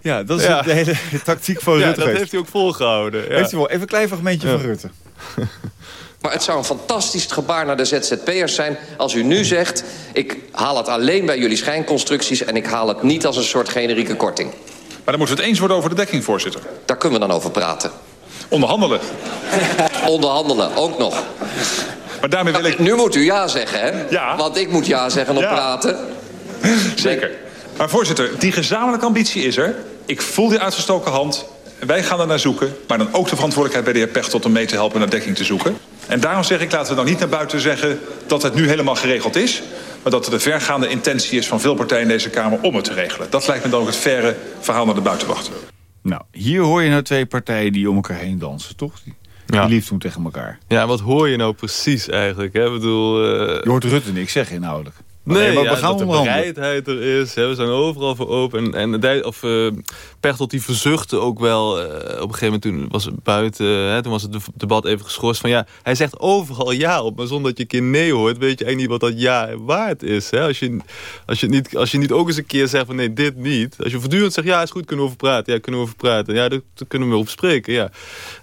Ja, dat is ja. de hele tactiek van ja, Rutte. dat heeft hij ook volgehouden. Ja. Heeft hij wel. Even een klein fragmentje van Rutte. Maar het zou een fantastisch gebaar naar de ZZP'ers zijn... als u nu zegt, ik haal het alleen bij jullie schijnconstructies... en ik haal het niet als een soort generieke korting. Maar dan moeten we het eens worden over de dekking, voorzitter. Daar kunnen we dan over praten. Onderhandelen. Onderhandelen, ook nog. Maar daarmee wil ik... Nu moet u ja zeggen, hè? Ja. Want ik moet ja zeggen op Ja. praten. Zeker. Maar voorzitter, die gezamenlijke ambitie is er. Ik voel die uitgestoken hand. Wij gaan er naar zoeken. Maar dan ook de verantwoordelijkheid bij de heer Pechtold om mee te helpen naar dekking te zoeken. En daarom zeg ik, laten we dan niet naar buiten zeggen dat het nu helemaal geregeld is. Maar dat er de vergaande intentie is van veel partijen in deze Kamer om het te regelen. Dat lijkt me dan ook het verre verhaal naar de buitenwacht. Nou, hier hoor je nou twee partijen die om elkaar heen dansen, toch? Die, Ja. die lief doen tegen elkaar. Ja, wat hoor je nou precies eigenlijk? Hè? Ik bedoel, eh, Je hoort Rutte niks zeggen inhoudelijk. Nee, maar ja, we gaan dat de bereidheid er is. Hè, we zijn overal voor open. En, en of, Pechtold die verzuchtte ook wel... eh, op een gegeven moment toen was het buiten... Hè, toen was het de- debat even geschorst. Van, ja, hij zegt overal ja op. Maar zonder dat je een keer nee hoort... weet je eigenlijk niet wat dat ja waard is. Hè? Als, je, als, je niet, als je niet ook eens een keer zegt van nee, dit niet. Als je voortdurend zegt ja, is goed, kunnen we over praten. Ja, kunnen we over praten. Ja, daar, daar kunnen we over spreken. Ja.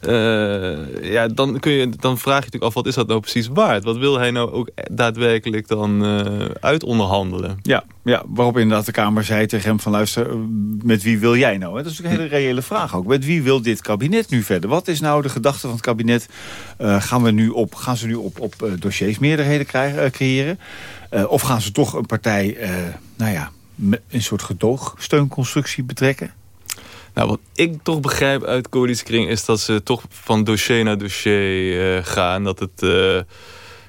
Eh, ja, dan, kun je, dan vraag je natuurlijk af, wat is dat nou precies waard? Wat wil hij nou ook daadwerkelijk dan eh uitonderhandelen? Ja, ja, waarop inderdaad de Kamer zei tegen hem van luister, eh, met wie wil jij nou? Dat is natuurlijk een hele reële vraag ook. Met wie wil dit kabinet nu verder? Wat is nou de gedachte van het kabinet? Eh, gaan, we nu op, gaan ze nu op, op eh, dossiers meerderheden krijgen, creëren? Of gaan ze toch een partij, nou ja, met een soort gedoogsteunconstructie betrekken? Nou, wat ik toch begrijp uit coalitiekring... is dat ze toch van dossier naar dossier gaan. Dat het...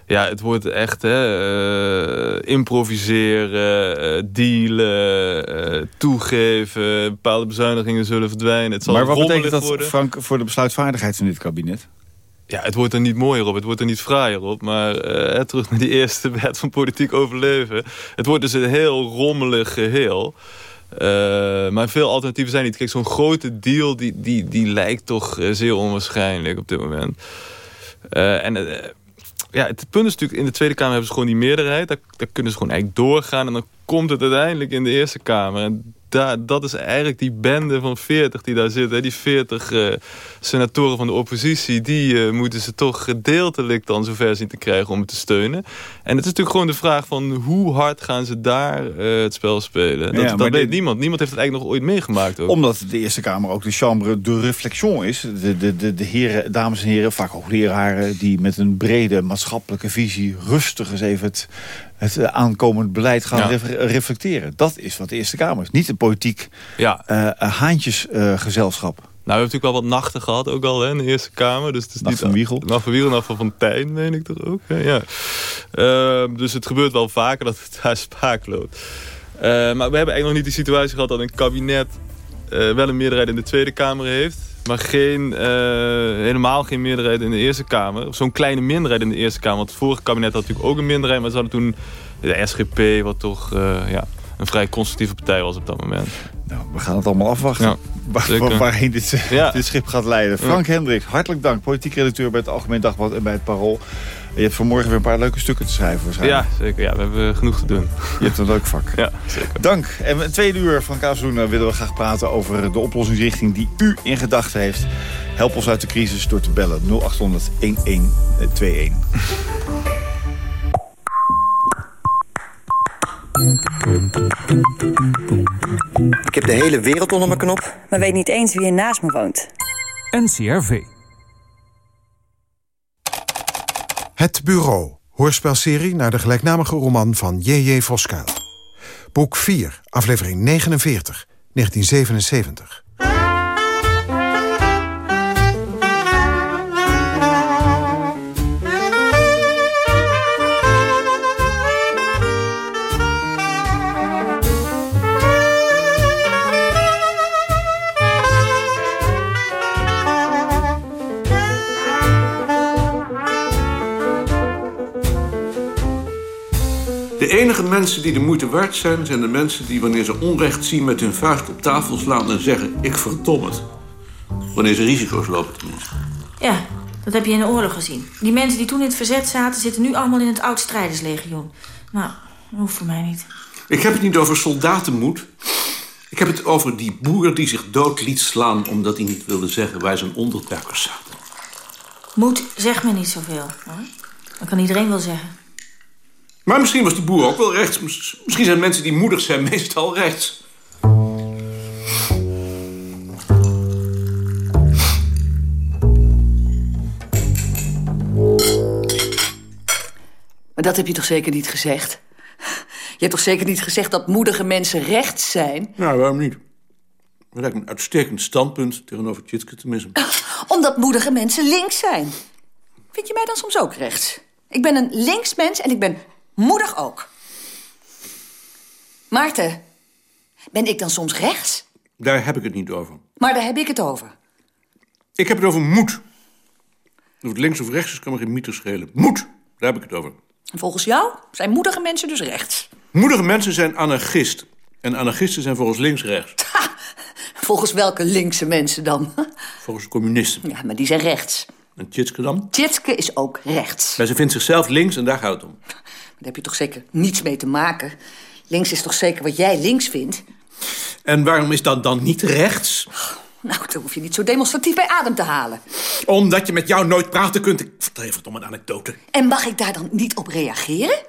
ja, het wordt echt hè, eh, improviseren, eh, dealen, eh, toegeven. Bepaalde bezuinigingen zullen verdwijnen. Het zal maar wat betekent dat, worden. Frank, voor de besluitvaardigheid van dit kabinet? Ja, het wordt er niet mooier op, het wordt er niet fraaier op. Maar terug naar die eerste wet van politiek overleven. Het wordt dus een heel rommelig geheel. Eh, maar veel alternatieven zijn niet. Kijk, zo'n grote deal, die, die, die lijkt toch zeer onwaarschijnlijk op dit moment. Eh, en ja, het punt is natuurlijk, in de Tweede Kamer hebben ze gewoon die meerderheid. Daar, daar kunnen ze gewoon eigenlijk doorgaan. En dan komt het uiteindelijk in de Eerste Kamer. En daar, dat is eigenlijk die bende van 40 die daar zitten. Die 40 uh, senatoren van de oppositie... die uh, moeten ze toch gedeeltelijk dan zover zien te krijgen om het te steunen. En het is natuurlijk gewoon de vraag van... hoe hard gaan ze daar uh, het spel spelen? Dat, Ja, dat weet niemand. Niemand heeft het eigenlijk nog ooit meegemaakt. Ook. Omdat de Eerste Kamer ook de chambre de réflexion is. De, de, de, de heren, dames en heren, vaak ook leraren... die met een brede maatschappelijke visie rustig eens even het, het eh, aankomend beleid gaan Ja. reflecteren. Dat is wat de Eerste Kamer is. Niet een politiek Ja. eh haantjesgezelschap. Nou, we hebben natuurlijk wel wat nachten gehad ook al hè, in de Eerste Kamer. Dus het is Nacht niet van Wiegel. Nacht van Wiegel, Nacht van Fontijn, meen ik toch ook. hè, Ja. Ehm, dus het gebeurt wel vaker dat het daar spaak loopt. Eh, maar we hebben eigenlijk nog niet die situatie gehad dat een kabinet eh, wel een meerderheid in de Tweede Kamer heeft. Maar geen, eh, helemaal geen meerderheid in de Eerste Kamer. Zo'n kleine minderheid in de Eerste Kamer. Want het vorige kabinet had natuurlijk ook een minderheid. Maar ze hadden toen de SGP, wat toch eh, ja, een vrij constructieve partij was op dat moment. Nou, we gaan het allemaal afwachten. Ja, Waar, waarheen dit, eh, Ja. dit schip gaat leiden. Frank Hendricks, hartelijk dank. Politiek redacteur bij het Algemeen Dagblad en bij het Parool. Je hebt vanmorgen weer een paar leuke stukken te schrijven waarschijnlijk. Ja, zeker. Ja, we hebben genoeg te doen. Je hebt een leuk vak. Ja, zeker. Dank. En een tweede uur van Kazeluna willen we graag praten over de oplossingsrichting die u in gedachten heeft. Help ons uit de crisis door te bellen 0800 1121. Ik heb de hele wereld onder mijn knop. maar weet niet eens wie er naast me woont. NCRV. Het Bureau, hoorspelserie naar de gelijknamige roman van J.J. Voskuil. Boek 4, aflevering 49, 1977. De enige mensen die de moeite waard zijn, zijn de mensen die wanneer ze onrecht zien met hun vuist op tafel slaan en zeggen: Ik verdom het. Wanneer ze risico's lopen tenminste. Ja, dat heb je in de oorlog gezien. Die mensen die toen in het verzet zaten... zitten nu allemaal in het oud-strijderslegioen. Nou, dat hoeft voor mij niet. Ik heb het niet over soldatenmoed. Ik heb het over die boer die zich dood liet slaan omdat hij niet wilde zeggen waar zijn onderduikers zaten. Moed zegt me niet zoveel. Hoor. Dat kan iedereen wel zeggen. Maar misschien was die boer ook wel rechts. Mis- Misschien zijn mensen die moedig zijn meestal rechts. Maar dat heb je toch zeker niet gezegd? Je hebt toch zeker niet gezegd dat moedige mensen rechts zijn? Nou, waarom niet? Dat lijkt me een uitstekend standpunt tegenover Tjitske tenminste. Omdat moedige mensen links zijn. Vind je mij dan soms ook rechts? Ik ben een linksmens en ik ben moedig ook. Maarten, ben ik dan soms rechts? Daar heb ik het niet over. Maar daar heb ik het over. Ik heb het over moed. Of het links of rechts is, kan me geen meter schelen. Moed, daar heb ik het over. En volgens jou zijn moedige mensen dus rechts. Moedige mensen zijn anarchist. En anarchisten zijn volgens links-rechts. Volgens welke linkse mensen dan? Volgens de communisten. Ja, maar die zijn rechts. En Tjitske dan? Tjitske is ook rechts. Maar ze vindt zichzelf links en daar gaat het om. Daar heb je toch zeker niets mee te maken? Links is toch zeker wat jij links vindt? En waarom is dat dan niet rechts? Nou, daar hoef je niet zo demonstratief bij adem te halen. Omdat je met jou nooit praten kunt. Ik vertel wat om een anekdote. En mag ik daar dan niet op reageren?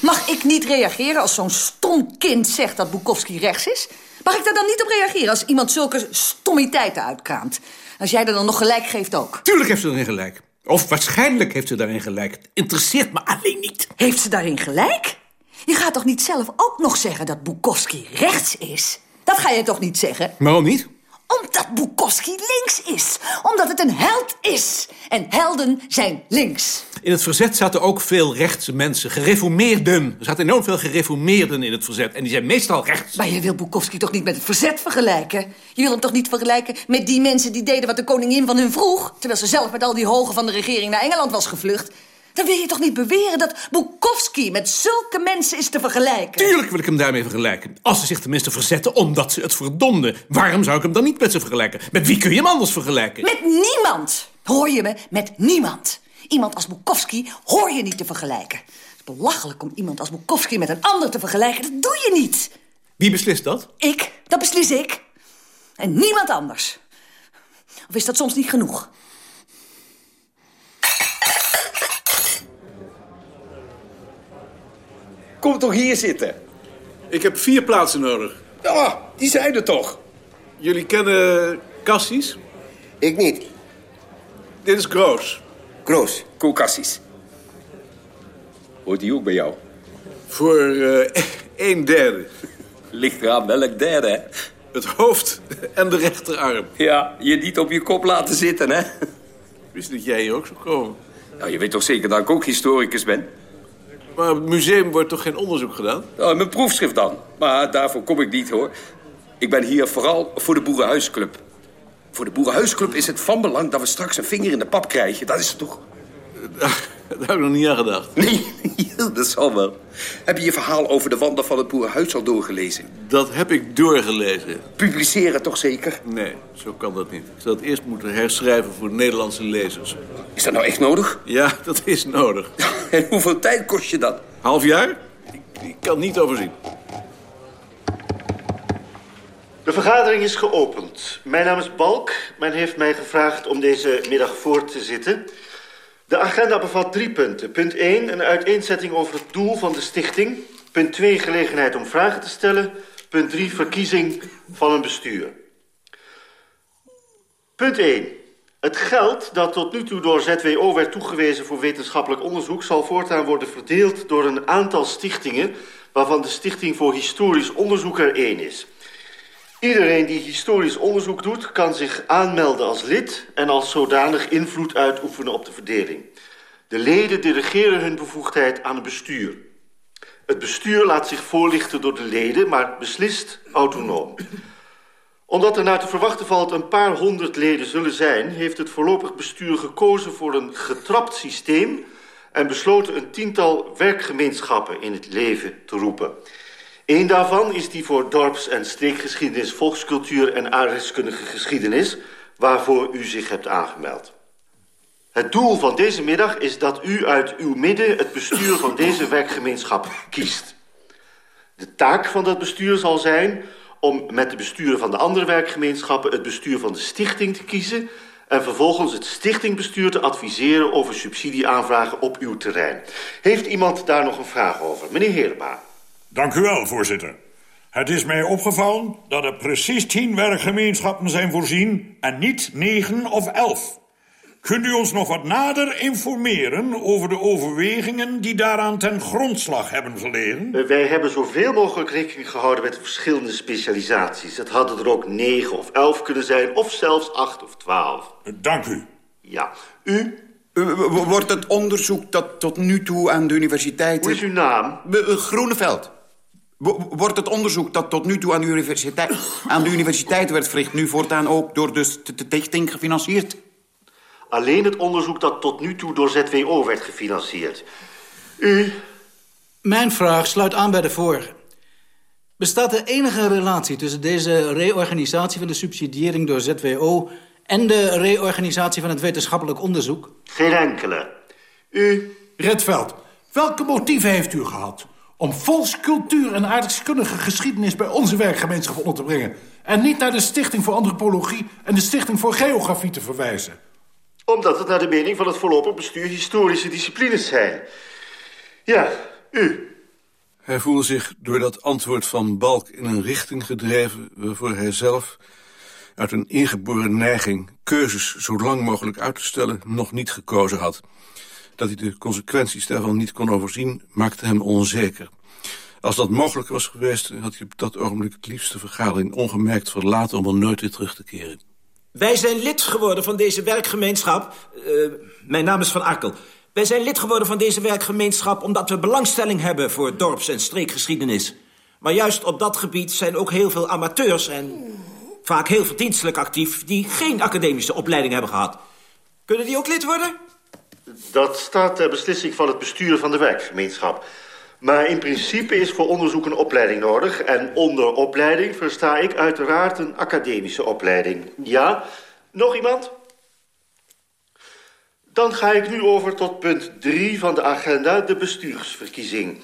Mag ik niet reageren als zo'n stom kind zegt dat Bukowski rechts is? Mag ik daar dan niet op reageren als iemand zulke stommiteiten uitkraamt? Als jij er dan nog gelijk geeft ook. Tuurlijk heeft ze erin gelijk. Of waarschijnlijk heeft ze daarin gelijk. Het interesseert me alleen niet. Heeft ze daarin gelijk? Je gaat toch niet zelf ook nog zeggen dat Bukowski rechts is? Dat ga je toch niet zeggen? Waarom niet? Omdat Bukowski links is. Omdat het een held is. En helden zijn links. In het verzet zaten ook veel rechtse mensen, gereformeerden. Er zaten enorm veel gereformeerden in het verzet. En die zijn meestal rechts. Maar je wil Bukowski toch niet met het verzet vergelijken? Je wil hem toch niet vergelijken met die mensen die deden wat de koningin van hun vroeg... terwijl ze zelf met al die hogen van de regering naar Engeland was gevlucht? Dan wil je toch niet beweren dat Bukowski met zulke mensen is te vergelijken? Tuurlijk wil ik hem daarmee vergelijken. Als ze zich tenminste verzetten omdat ze het verdomden. Waarom zou ik hem dan niet met ze vergelijken? Met wie kun je hem anders vergelijken? Met niemand! Hoor je me? Met niemand. Iemand als Bukowski hoor je niet te vergelijken. Het is belachelijk om iemand als Bukowski met een ander te vergelijken. Dat doe je niet. Wie beslist dat? Ik, dat beslis ik. En niemand anders. Of is dat soms niet genoeg? Kom toch hier zitten. Ik heb vier plaatsen nodig. Ah, die zijn er toch. Jullie kennen Cassis? Ik niet. Dit is Groos. Groos, Kool Cassis. Hoort die ook bij jou? Voor eh een derde. Ligt eraan welk derde, hè? Het hoofd en de rechterarm. Ja, je niet op je kop laten zitten, hè? Wist dat jij hier ook zou komen? Nou, je weet toch zeker dat ik ook historicus ben? Maar op het museum wordt toch geen onderzoek gedaan? Nou, mijn proefschrift dan. Maar daarvoor kom ik niet, hoor. Ik ben hier vooral voor de Boerenhuisclub. Voor de Boerenhuisclub is het van belang dat we straks een vinger in de pap krijgen. Dat is het toch? Daar heb ik nog niet aan gedacht. Nee, dat zal wel. Heb je je verhaal over de wanden van het Boerenhuis al doorgelezen? Dat heb ik doorgelezen. Publiceren toch zeker? Nee, zo kan dat niet. Ik zou het eerst moeten herschrijven voor Nederlandse lezers. Is dat nou echt nodig? Ja, dat is nodig. En hoeveel tijd kost je dat? Half jaar? Ik, ik kan het niet overzien. De vergadering is geopend. Mijn naam is Balk. Men heeft mij gevraagd om deze middag voor te zitten. De agenda bevat drie punten. Punt 1, een uiteenzetting over het doel van de stichting. Punt 2, gelegenheid om vragen te stellen. Punt 3, verkiezing van een bestuur. Punt 1. Het geld dat tot nu toe door ZWO werd toegewezen voor wetenschappelijk onderzoek... zal voortaan worden verdeeld door een aantal stichtingen... waarvan de Stichting voor Historisch Onderzoek er één is. Iedereen die historisch onderzoek doet, kan zich aanmelden als lid... en als zodanig invloed uitoefenen op de verdeling. De leden delegeren hun bevoegdheid aan het bestuur. Het bestuur laat zich voorlichten door de leden, maar beslist autonoom. Omdat er naar te verwachten valt een paar honderd leden zullen zijn... heeft het voorlopig bestuur gekozen voor een getrapt systeem... en besloten een tiental werkgemeenschappen in het leven te roepen. Eén daarvan is die voor dorps- en streekgeschiedenis, volkscultuur en aardrijkskundige geschiedenis... waarvoor u zich hebt aangemeld. Het doel van deze middag is dat u uit uw midden het bestuur van deze werkgemeenschap kiest. De taak van dat bestuur zal zijn om met de besturen van de andere werkgemeenschappen... het bestuur van de stichting te kiezen... en vervolgens het stichtingbestuur te adviseren over subsidieaanvragen op uw terrein. Heeft iemand daar nog een vraag over? Meneer Heerba. Dank u wel, voorzitter. Het is mij opgevallen dat er precies tien werkgemeenschappen zijn voorzien... en niet negen of elf. Kunt u ons nog wat nader informeren over de overwegingen... die daaraan ten grondslag hebben gelegen? Uh, Wij hebben zoveel mogelijk rekening gehouden met de verschillende specialisaties. Het hadden er ook negen of elf kunnen zijn, of zelfs acht of twaalf. Dank u. Ja. U? Wordt het onderzoek dat tot nu toe aan de universiteit... Hoe is uw naam? Groeneveld. Wo- Wordt het onderzoek dat tot nu toe aan de universiteit, aan de universiteit werd verricht... nu voortaan ook door de st- de stichting gefinancierd? Alleen het onderzoek dat tot nu toe door ZWO werd gefinancierd. U? Mijn vraag sluit aan bij de vorige. Bestaat er enige relatie tussen deze reorganisatie van de subsidiëring door ZWO... en de reorganisatie van het wetenschappelijk onderzoek? Geen enkele. U? Redveld, welke motieven heeft u gehad... om volkscultuur en aardrijkskundige geschiedenis... bij onze werkgemeenschap onder te brengen... en niet naar de Stichting voor Antropologie... en de Stichting voor Geografie te verwijzen? Omdat het naar de mening van het voorlopig bestuur historische disciplines zijn. Ja, u. Hij voelde zich door dat antwoord van Balk in een richting gedreven... waarvoor hij zelf uit een ingeboren neiging keuzes zo lang mogelijk uit te stellen... nog niet gekozen had. Dat hij de consequenties daarvan niet kon overzien, maakte hem onzeker. Als dat mogelijk was geweest, had hij op dat ogenblik het liefste vergadering ongemerkt verlaten om er nooit weer terug te keren. Wij zijn lid geworden van deze werkgemeenschap. Uh, mijn naam is Van Arkel. Wij zijn lid geworden van deze werkgemeenschap omdat we belangstelling hebben voor dorps- en streekgeschiedenis. Maar juist op dat gebied zijn ook heel veel amateurs en vaak heel verdienstelijk actief die geen academische opleiding hebben gehad. Kunnen die ook lid worden? Dat staat ter beslissing van het bestuur van de werkgemeenschap. Maar in principe is voor onderzoek een opleiding nodig. En onder opleiding versta ik uiteraard een academische opleiding. Ja? Nog iemand? Dan ga ik nu over tot punt 3 van de agenda, de bestuursverkiezing.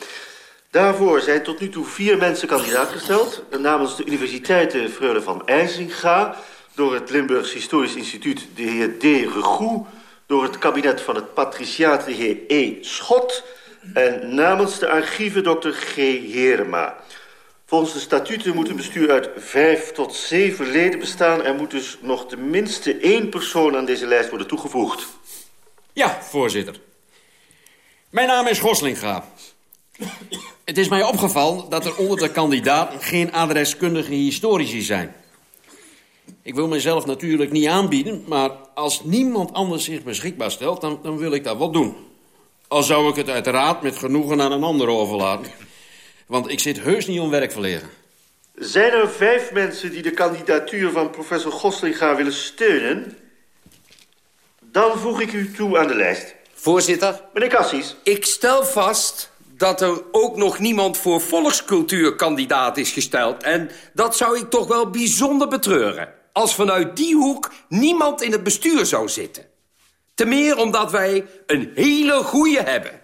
Daarvoor zijn tot nu toe vier mensen kandidaat gesteld. Namens de universiteiten Freule van IJzinga... door het Limburgs Historisch Instituut de heer D. Regoe... door het kabinet van het patriciaat de heer E. Schot... en namens de archieven dokter G. Herema. Volgens de statuten moet een bestuur uit vijf tot zeven leden bestaan... en moet dus nog tenminste één persoon aan deze lijst worden toegevoegd. Ja, voorzitter. Mijn naam is Goslinga. Het is mij opgevallen dat er onder de kandidaten geen adreskundige historici zijn. Ik wil mezelf natuurlijk niet aanbieden, maar als niemand anders zich beschikbaar stelt, dan, dan wil ik dat wel doen. Al zou ik het uiteraard met genoegen aan een ander overlaten. Want ik zit heus niet om werk verlegen. Zijn er vijf mensen die de kandidatuur van professor Goslinga willen steunen? Dan voeg ik u toe aan de lijst. Voorzitter. Meneer Cassis. Ik stel vast dat er ook nog niemand voor volkscultuur kandidaat is gesteld. En dat zou ik toch wel bijzonder betreuren. Als vanuit die hoek niemand in het bestuur zou zitten. Te meer omdat wij een hele goeie hebben.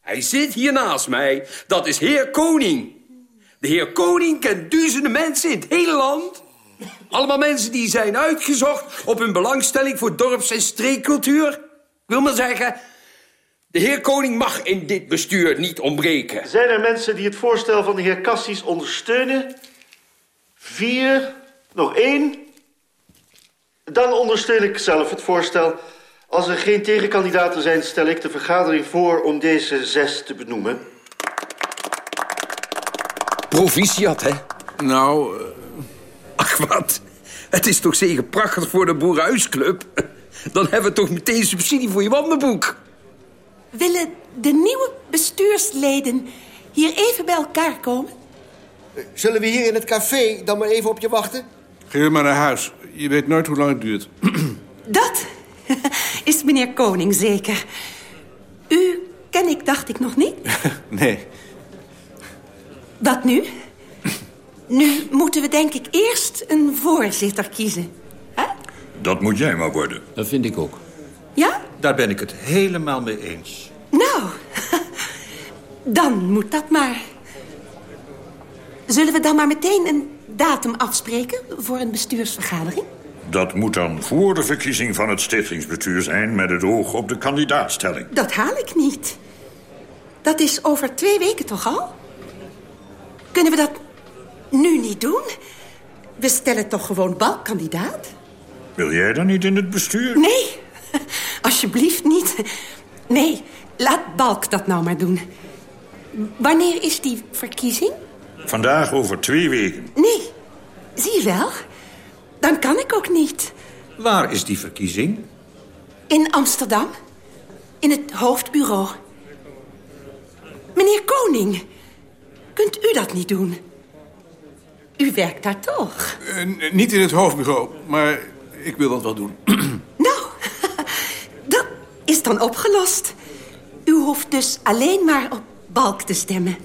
Hij zit hier naast mij. Dat is heer Koning. De heer Koning kent duizenden mensen in het hele land. Allemaal mensen die zijn uitgezocht op hun belangstelling voor dorps- en streekcultuur. Ik wil maar zeggen, de heer Koning mag in dit bestuur niet ontbreken. Zijn er mensen die het voorstel van de heer Cassis ondersteunen? Vier. Nog één. Dan ondersteun ik zelf het voorstel. Als er geen tegenkandidaten zijn, stel ik de vergadering voor om deze zes te benoemen. Proficiat, hè? Nou... Uh... Ach, wat? Het is toch zeker prachtig voor de Boerenhuisclub? Dan hebben we toch meteen subsidie voor je wandenboek. Willen de nieuwe bestuursleden hier even bij elkaar komen? Zullen we hier in het café dan maar even op je wachten? Ga maar naar huis. Je weet nooit hoe lang het duurt. Dat is meneer Koning zeker. U ken ik, dacht ik, nog niet? nee. Wat nu? Nu moeten we denk ik eerst een voorzitter kiezen. Hè? Dat moet jij maar worden. Dat vind ik ook. Ja? Daar ben ik het helemaal mee eens. Nou, dan moet dat maar. Zullen we dan maar meteen een datum afspreken voor een bestuursvergadering? Dat moet dan voor de verkiezing van het stichtingsbestuur zijn... met het oog op de kandidaatstelling. Dat haal ik niet. Dat is over twee weken toch al? Kunnen we dat nu niet doen? We stellen toch gewoon balkandidaat? Wil jij dan niet in het bestuur? Nee, alsjeblieft niet. Nee, laat Balk dat nou maar doen. Wanneer is die verkiezing? Vandaag over twee weken. Nee, zie je wel. Dan kan ik ook niet. Waar is die verkiezing? In Amsterdam. In het hoofdbureau. Meneer Koning, kunt u dat niet doen? U werkt daar toch? Uh, niet in het hoofdbureau, maar ik wil dat wel doen. nou, dat is dan opgelost. U hoeft dus alleen maar op Balk te stemmen.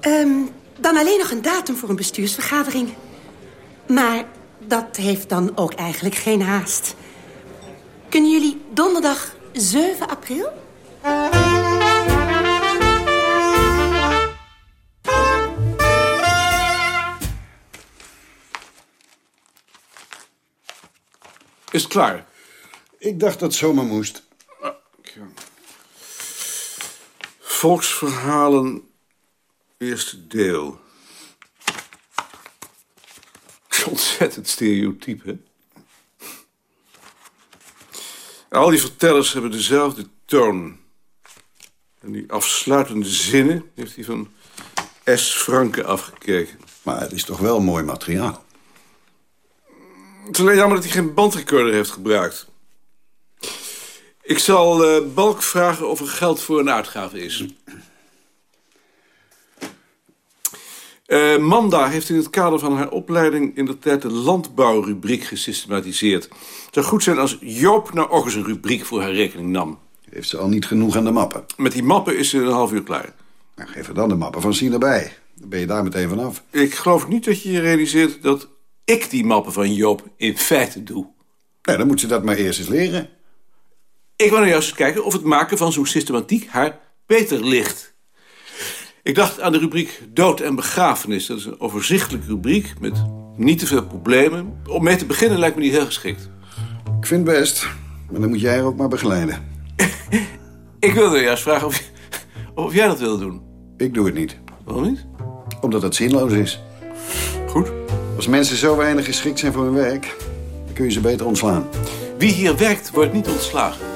Um, dan alleen nog een datum voor een bestuursvergadering. Maar dat heeft dan ook eigenlijk geen haast. Kunnen jullie donderdag 7 april? Is het klaar? Ik dacht dat het zomaar moest. Volksverhalen, eerste deel. Ontzettend stereotyp, hè? Al die vertellers hebben dezelfde toon. En die afsluitende zinnen heeft hij van S. Franke afgekeken. Maar het is toch wel mooi materiaal. Het is alleen jammer dat hij geen bandrecorder heeft gebruikt. Ik zal uh, Balk vragen of er geld voor een uitgave is. Uh, Manda heeft in het kader van haar opleiding... in de tijd de landbouwrubriek gesystematiseerd. Het zou goed zijn als Joop nou ook eens een rubriek voor haar rekening nam. Heeft ze al niet genoeg aan de mappen? Met die mappen is ze een half uur klaar. Nou, geef er dan de mappen van Sien erbij. Dan ben je daar meteen vanaf. Ik geloof niet dat je je realiseert dat ik die mappen van Joop in feite doe. Nee, dan moet ze dat maar eerst eens leren. Ik wil nou juist eens kijken of het maken van zo'n systematiek haar beter ligt. Ik dacht aan de rubriek dood en begrafenis. Dat is een overzichtelijke rubriek met niet te veel problemen. Om mee te beginnen lijkt me niet heel geschikt. Ik vind het best, maar dan moet jij er ook maar begeleiden. Ik wilde juist vragen of, of jij dat wil doen. Ik doe het niet. Waarom niet? Omdat het zinloos is. Goed. Als mensen zo weinig geschikt zijn voor hun werk... dan kun je ze beter ontslaan. Wie hier werkt, wordt niet ontslagen.